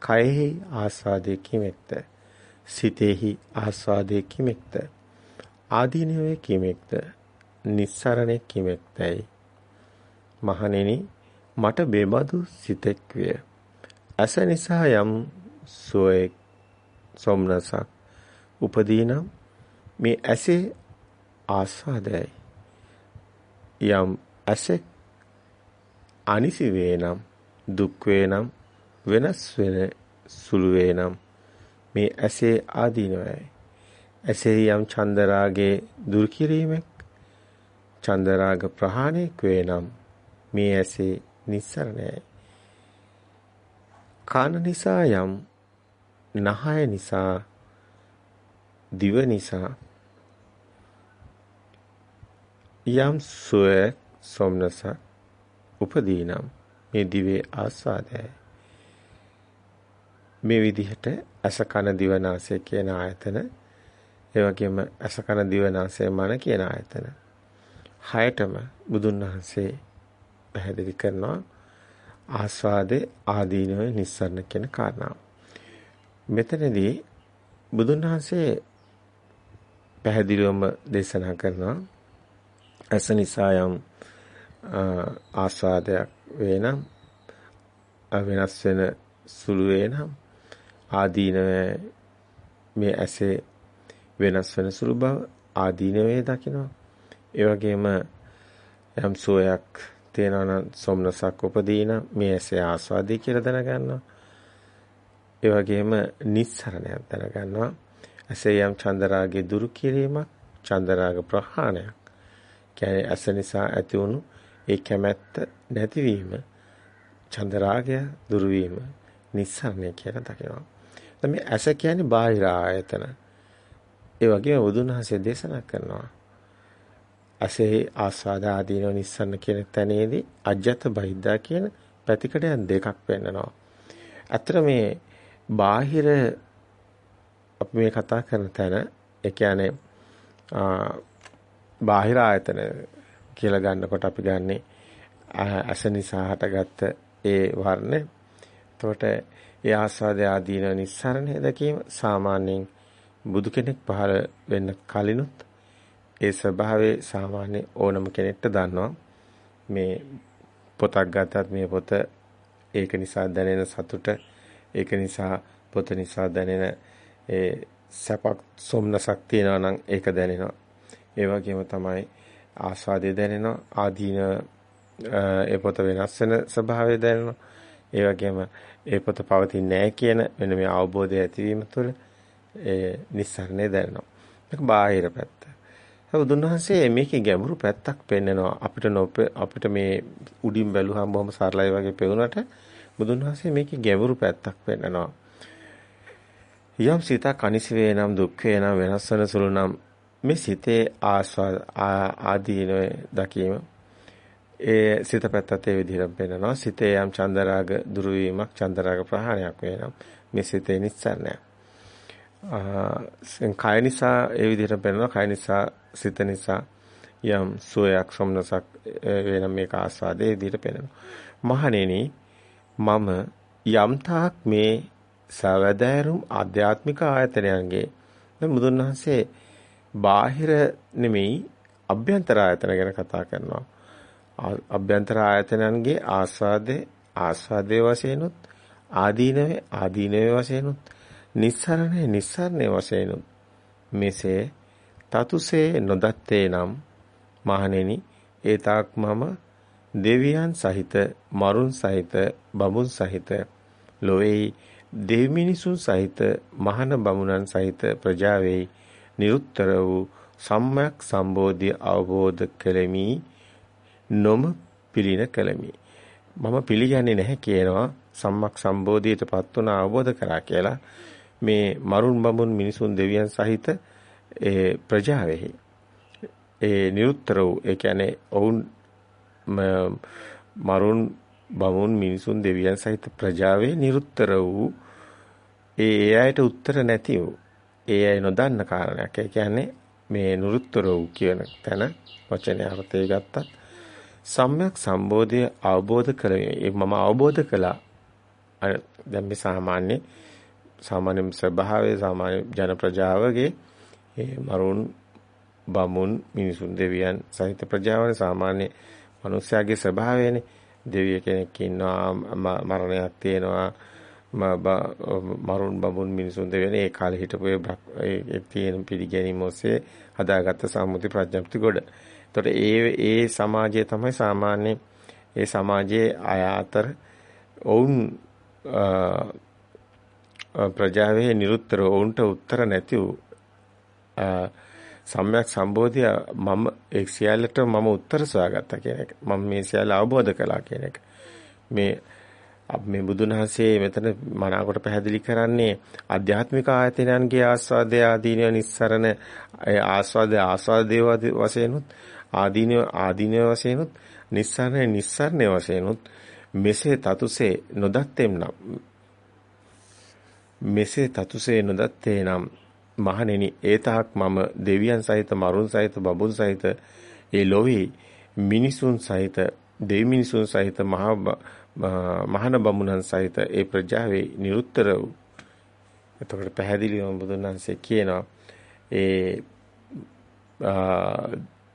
කයෙහි ආස්වාදයේ කිමෙක්ද සිතෙහි ආස්වාදයේ කිමෙක්ද ආදීනවේ කිමෙක්ද නිස්සරණේ කිමෙක්දයි මහණෙනි මට බෙබඳු සිතෙක් විය. ඇස නිසා යම් සෝයෙක් සොම්නසක් උපදීනම් මේ ඇසේ ආස්වාදයයි. යම් ඇසෙක් අනිසි වේනම් දුක් වේනම් වෙනස් වෙන සුළු වේනම් මේ ඇසේ ආදීනවයි ඇසේ යම් චන්දරාගේ දුරු කිරීමක් චන්දරාග ප්‍රහාණයක් වේනම් මේ ඇසේ නිස්සරණයයි කන නිසා යම් නහය නිසා දිව නිසා යම් සුවය සොම්නස උපදීනම් මේ දිවේ ආස්වාදයයි මේ විදිහට අස කන දිව නාසය කියන ආයතන ඒ වගේම අස කන දිව නාසය මන කියන ආයතන. හයටම බුදුන් වහන්සේ පැහැදිලි කරනවා ආස්වාදේ ආදීනව නිස්සරණ කියන කාරණාව. මෙතනදී බුදුන් වහන්සේ පැහැදිලිවම දේශනා කරනවා ඇස නිසා යම් ආස්වාදයක් වේනම් වෙනස් වෙන සුළු වේනම් ආදීනව මේ ඇසේ වෙනස් වෙන සුළු බව ආදීනවේ දකිනවා ඒ වගේම යම් සෝයක් තේනවා නම් සොම්නසක් උපදීන මේ ඇසේ ආස්වාදී කියලා දැනගන්නවා ඒ වගේම නිස්සරණයක් දැනගන්නවා ඇසේ යම් චන්දරාගේ දුරු කිරීමක් චන්දරාග ප්‍රහාණයක් කියන්නේ ඇස නිසා ඇති වුණු ඒ කැමැත්ත නැතිවීම චන්දරාගය දුරු වීම නිස්සරණය කියලා දකිනවා. දැන් මේ ඇස කියන්නේ බාහිර ආයතන. ඒ වගේම බුදුන් වහන්සේ දේශනා කරනවා. ඇසේ ආස්වාද ආදීනව නිස්සරණ කියන තැනේදී අජ්‍යත බහිද්දා කියන පැතිකඩයන් දෙකක් පෙන්නනවා. අතර මේ බාහිර අපි මේ කතා කරන තැන ඒ කියන්නේ බාහිර ආයතන කියලා ගන්නකොට අපි ගන්නේ ඇස නිසා හටගත්ත ඒ වර්ණ. එතකොට ඒ ආස්වාද ආදීන නිස්සරණය දැකීම සාමාන්‍යයෙන් බුදු කෙනෙක් පහළ වෙන්න කලිනුත් ඒ ස්වභාවයේ සාමාන්‍ය ඕනම කෙනෙක්ට දන්නවා. මේ පොතක් ගත්තත් මේ පොත ඒක නිසා දැනෙන සතුට ඒක නිසා පොත නිසා දැනෙන ඒ සැපක් සොම්නසක් තියනවා නම් ඒක දැනෙනවා. ඒ වගේම තමයි ආස්වාදය දැනෙනවා ආදීන ඒ පොත වෙනස් වෙන ස්වභාවය දැනෙනවා. ඒ වගේම ඒ පොත පවතින්නේ නැහැ කියන මෙන්න මේ අවබෝධය ඇතිවීම තුළ ඒ නිස්සරණය දැනෙනවා. මේක බාහිර පැත්ත. බුදුන් වහන්සේ මේකේ ගැඹුරු පැත්තක් පෙන්නනවා. අපිට අපිට මේ උඩින් බැලුවහම බොහොම සරලයි වගේ පෙවුනට බුදුන් වහන්සේ මේකේ ගැඹුරු පැත්තක් පෙන්නනවා. යම් සිතක් අනිසි වේ නම් දුක් වේ නම් වෙනස් වෙන සුළු නම් මේ සිතේ ආස්වාද ආදීනෝ දකීම ඒ සිත පැත්තත් ඒ විදිහට පෙන්නනවා. සිතේ යම් චන්දරාග දුරු වීමක් චන්දරාග ප්‍රහාණයක් වෙනම් මේ සිතේ නිස්සාරණය ආ කය නිසා ඒ විදිහට පෙන්නනවා. කය නිසා සිත නිසා යම් සෝයක් සොම්නසක් වෙනම් මේක ආස්වාදයේ විදිහට පෙන්නනවා මහණෙනි මම යම්තාක් මේ සවැදෑරුම් ආධ්‍යාත්මික ආයතනයන්ගේ දැන් මුදුන් වහන්සේ බාහිර නෙමෙයි අභ්‍යන්තර ආයතන ගැන කතා කරනවා. අභ්‍යන්තර ආයතනයන්ගේ ආස්වාදේ ආස්වාදයේ වශයෙන්ුත් ආදීනවේ ආදීනවේ වශයෙන්ුත් නිස්සරණේ නිස්සරණේ වශයෙන්ුත් මෙසේ තතුසේ නොදත්තේ නම් මහණෙනි ඒ තාක් මම දෙවියන් සහිත මරුන් සහිත බඹුන් සහිත ලොවේ දෙව් මිනිසුන් සහිත මහන බමුණන් සහිත ප්‍රජාවෙයි නිරුත්තර වූ සම්මයක් සම්බෝධිය අවබෝධ කෙලෙමි නොම පිළින කෙලෙමි. මම පිළිගන්නේ නැහැ කියනවා සම්මක් සම්බෝධියටපත් වුණ අවබෝධ කරා කියලා. මේ මරුන් බඹුන් මිනිසුන් දෙවියන් සහිත ඒ ප්‍රජාවෙහි ඒ නිරුත්තර වූ ඒ කියන්නේ ඔවුන් මරුන් බමුන් මිනිසුන් දෙවියන් සහිත ප්‍රජාවේ නිරුත්තර වූ ඒ ඒ අයට උත්තර නැති වූ ඒ අය නොදන්න කාරණයක්. ඒ කියන්නේ මේ නුරුත්තර වූ කියන තැන වචනේ අර්ථය ගත්තත් සම්‍යක් සම්බෝධය අවබෝධ කරගෙන මම අවබෝධ කළා. දැන් මේ සාමාන්‍ය සාමාන්‍ය ස්වභාවයේ සාමාන්‍ය ජන ප්‍රජාවගේ ඒ මරුන් බමුන් මිනිසුන් දෙවියන් සහිත ප්‍රජාවන සාමාන්‍ය මිනිස්යාගේ ස්වභාවයනේ. දෙවිය කෙනෙක් ඉන්නවා මරණයක් තියෙනවා. මරුන් බමුන් මිනිසුන් දෙවියන්. ඒ කාලේ හිටපු ඒ තියෙන පිළිගැනීම ඔස්සේ හදාගත්ත සම්මුති ප්‍රඥප්ති ගොඩ. එතකොට ඒ ඒ සමාජය තමයි සාමාන්‍ය ඒ සමාජයේ අය අතර ඔවුන් ප්‍රජාවේ නිරුත්තර ඔවුන්ට උත්තර නැති වූ සම්‍යක් සම්බෝධිය මම ඒ සියල්ලට මම උත්තර සොයාගත්තා කියන එක. මම මේ සියල්ල අවබෝධ කළා කියන එක. මේ මේ බුදුන් වහන්සේ මෙතන මනාකොට පැහැදිලි කරන්නේ ආධ්‍යාත්මික ආයතනයන්ගේ ආස්වාදය ආදීනව නිස්සරණ ආස්වාදය ආස්වාදේ වශයෙන්ුත් ආදීනව ආදීනව වශයෙන්ුත් නිස්සරණ නිස්සරණ වශයෙන්ුත් මෙසේ තතුසේ නොදත්තෙම් නම් මෙසේ තතුසේ නොදත්තේ නම් මහණෙනි ඒ තාක් මම දෙවියන් සහිත මරුන් සහිත බබුන් සහිත ඒ ලොවේ මිනිසුන් සහිත දෙවි මිනිසුන් සහිත මහා මහාන බමුණන් සහිත ඒ ප්‍රජාවේ නිරුත්තර වූ එතකොට පැහැදිලිවම බුදුන් වහන්සේ කියනවා ඒ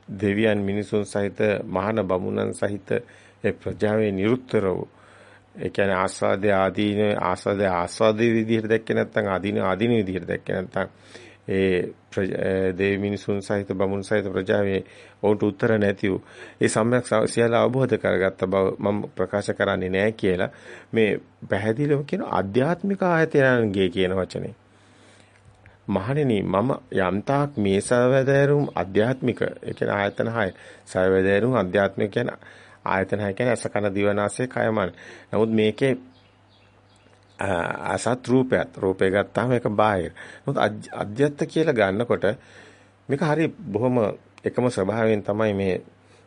දෙවියන් මිනිසුන් සහිත මහාන බමුණන් සහිත ඒ ප්‍රජාවේ නිරුත්තර වූ ඒ කියන්නේ ආස්වාදයේ ආදීන ආස්වාදයේ ආස්වාදයේ විදිහට දැක්කේ නැත්නම් ආදීන ආදීන විදිහට දැක්කේ නැත්නම් ඒ දේව මිනිසුන් සහිත බමුණු සහිත ප්‍රජාවේ ඔවුන්ට උත්තර නැති වූ ඒ සම්‍යක් සියල්ල අවබෝධ කරගත්ත බව මම ප්‍රකාශ කරන්නේ නැහැ කියලා මේ පැහැදිලිව කියන ආධ්‍යාත්මික ආයතනයන්ගේ කියන වචනේ. මහණෙනි මම යම්තාක් මේ සවැදෑරුම් ආධ්‍යාත්මික ඒ කියන්නේ ආයතන 6 සවැදෑරුම් ආධ්‍යාත්මික කියන ආයතන 6 කියන්නේ අස කන දිව නාසය කය මන. නමුත් මේකේ අසත් රූපයත් රූපය ගත්තාම ඒක බාහිර. නමුත් අධ්‍යත්ත කියලා ගන්නකොට මේක හරි බොහොම එකම ස්වභාවයෙන් තමයි මේ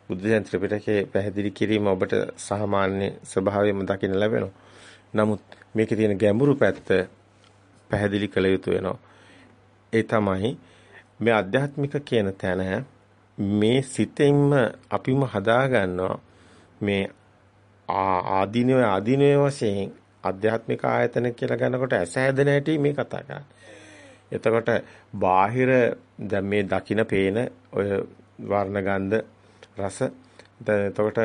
බුද්ධ ජන ත්‍රිපිටකයේ පැහැදිලි කිරීම ඔබට සාමාන්‍ය ස්වභාවයෙන්ම දකින්න ලැබෙනවා. නමුත් මේකේ තියෙන ගැඹුරු පැත්ත පැහැදිලි කළ යුතු වෙනවා. ඒ තමයි මේ අධ්‍යාත්මික කියන තැන මේ සිතෙන්ම අපිම හදා ගන්නවා මේ ආදීනව ආදීනව වශයෙන් ආධ්‍යාත්මික ආයතන කියලා ගන්නකොට ඇස හැදෙන හැටි මේ කතා කරන්නේ. එතකොට බාහිර දැන් මේ දකින පේන ඔය වර්ණ ගන්ධ රස එතකොට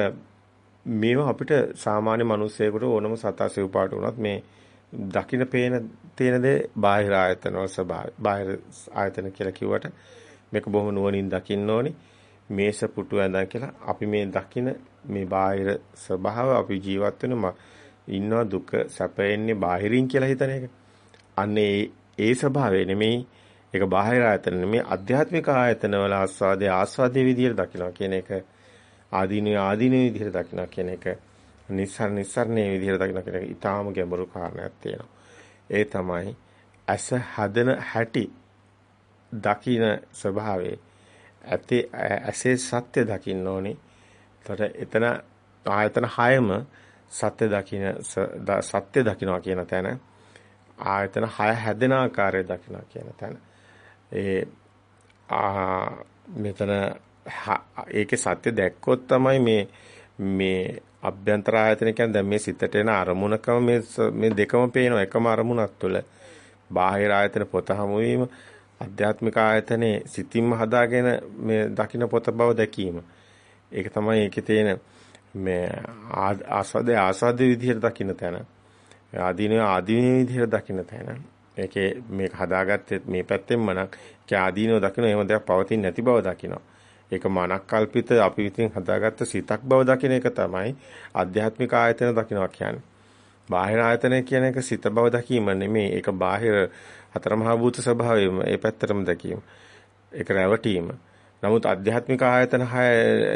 මේවා අපිට සාමාන්‍ය මිනිස්සෙකුට ඕනම සතා සිව්පාට වුණත් මේ දකින පේන තියෙන දේ බාහිර ආයතන වල ස්වභාවය. බාහිර ආයතන කියලා කිව්වට මේක බොහොම නුවණින් දකින්න ඕනි. මේස පුටු ඇඳන් කියලා අපි මේ දකින මේ බාහිර ස්වභාව අපි ජීවත් වෙන ඉන්නවා දුක සැපෙන්නේ බාහිරින් කියලා හිතන එක. අන්නේ ඒ ස්වභාවය නෙමෙයි ඒක බාහිර ආයතන නෙමෙයි අධ්‍යාත්මික ආයතන වල ආස්වාදයේ ආස්වාදයේ විදියට දකිනවා කියන එක ආදීනේ ආදීනේ විදියට දකිනවා කියන එක නිස්සාර නිස්සාරණේ විදියට දකිනවා කියන එක ඊටාම ගැඹුරු කාරණයක් තියෙනවා. ඒ තමයි ඇස හදන හැටි දකින ස්වභාවයේ ඇතේ ඇසේ සත්‍ය දකින්න ඕනේ. එතකොට එතන ආයතන 6ම සත්‍ය දකින්න සත්‍ය දකින්නවා කියන තැන ආයතන 6 හැදෙන ආකාරය දකින්නවා කියන තැන. ඒ මෙතන ඒකේ සත්‍ය දැක්කොත් තමයි මේ මේ අභ්‍යන්තර ආයතන කියන්නේ දැන් මේ සිතට එන අරමුණකම මේ මේ දෙකම පේනවා. එකම අරමුණක් තුළ බාහිර ආයතන පොත හමු වීම අධ්‍යාත්මික ආයතනේ සිතින්ම හදාගෙන මේ දකින්න පොත බව දැකීම. ඒක තමයි ඒකේ තියෙන මේ ආස්වාදේ ආස්වාදේ විදිහට දකින්න තැන ආදීනේ ආදීනේ විදිහට දකින්න තැන ඒකේ මේක හදාගත්තේ මේ පැත්තෙන්ම නම් ඒක ආදීනව දකින්න එහෙම දෙයක් පවතින්නේ නැති බව දකිනවා ඒක මනක් කල්පිත අපි විසින් හදාගත්ත සිතක් බව දකින එක තමයි ආධ්‍යාත්මික ආයතන දකින්නවා කියන්නේ. බාහිර ආයතන කියන එක සිත බව දකීම නෙමෙයි. ඒක බාහිර හතර මහා භූත ස්වභාවයම ඒ පැත්තටම දැකීම. ඒක රැවටීම. නමුත් අධ්‍යාත්මික ආයතන හය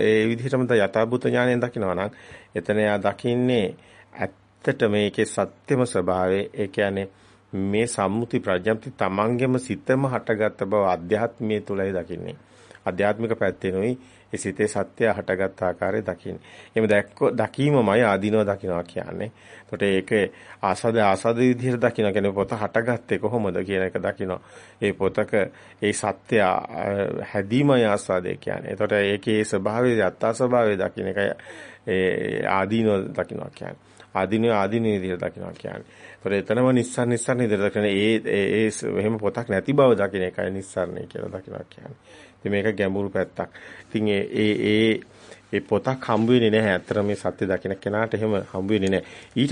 ඒ විදිහටම යථාභූත ඥාණයෙන් දකිනවා නම් එතන යා දකින්නේ ඇත්තට මේකේ සත්‍යම ස්වභාවය ඒ කියන්නේ මේ සම්මුති ප්‍රඥප්ති තමන්ගෙම සිතම හටගත් බව අධ්‍යාත්මයේ තුලයි දකින්නේ. අධ්‍යාත්මික පැත්තෙනුයි ඒ සිතේ සත්‍ය හටගත් ආකාරය දකින්නේ. එහෙම දැක්ක දකීමමයි ආදීනව දකින්නවා කියන්නේ. එතකොට ඒක ආසද ආසද විදිහට දකින්න කියන්නේ පොත හටගත්තේ කොහොමද කියන එක දකින්න. ඒ පොතක ඒ සත්‍ය හැදීමයි ආසාදේ කියන්නේ. එතකොට ඒකේ ස්වභාවය යත්තා ස්වභාවය දකින්න එකයි ඒ ආදීනව දකින්නවා කියන්නේ. ආදීන ආදීන විදිහට දකිනවා කියන්නේ. ඒතර එතනම නිස්සාර නිස්සාර විදිහට දකින ඒ ඒ එහෙම පොතක් නැති බව දකින එකයි නිස්සාරණය කියලා දකිනවා කියන්නේ. ඉතින් මේක ගැඹුරු පැත්තක්. ඉතින් ඒ ඒ ඒ පොතක් හම්බ වෙන්නේ නැහැ. අතර මේ සත්‍ය දකින්න කෙනාට එහෙම හම්බ වෙන්නේ නැහැ. ඊට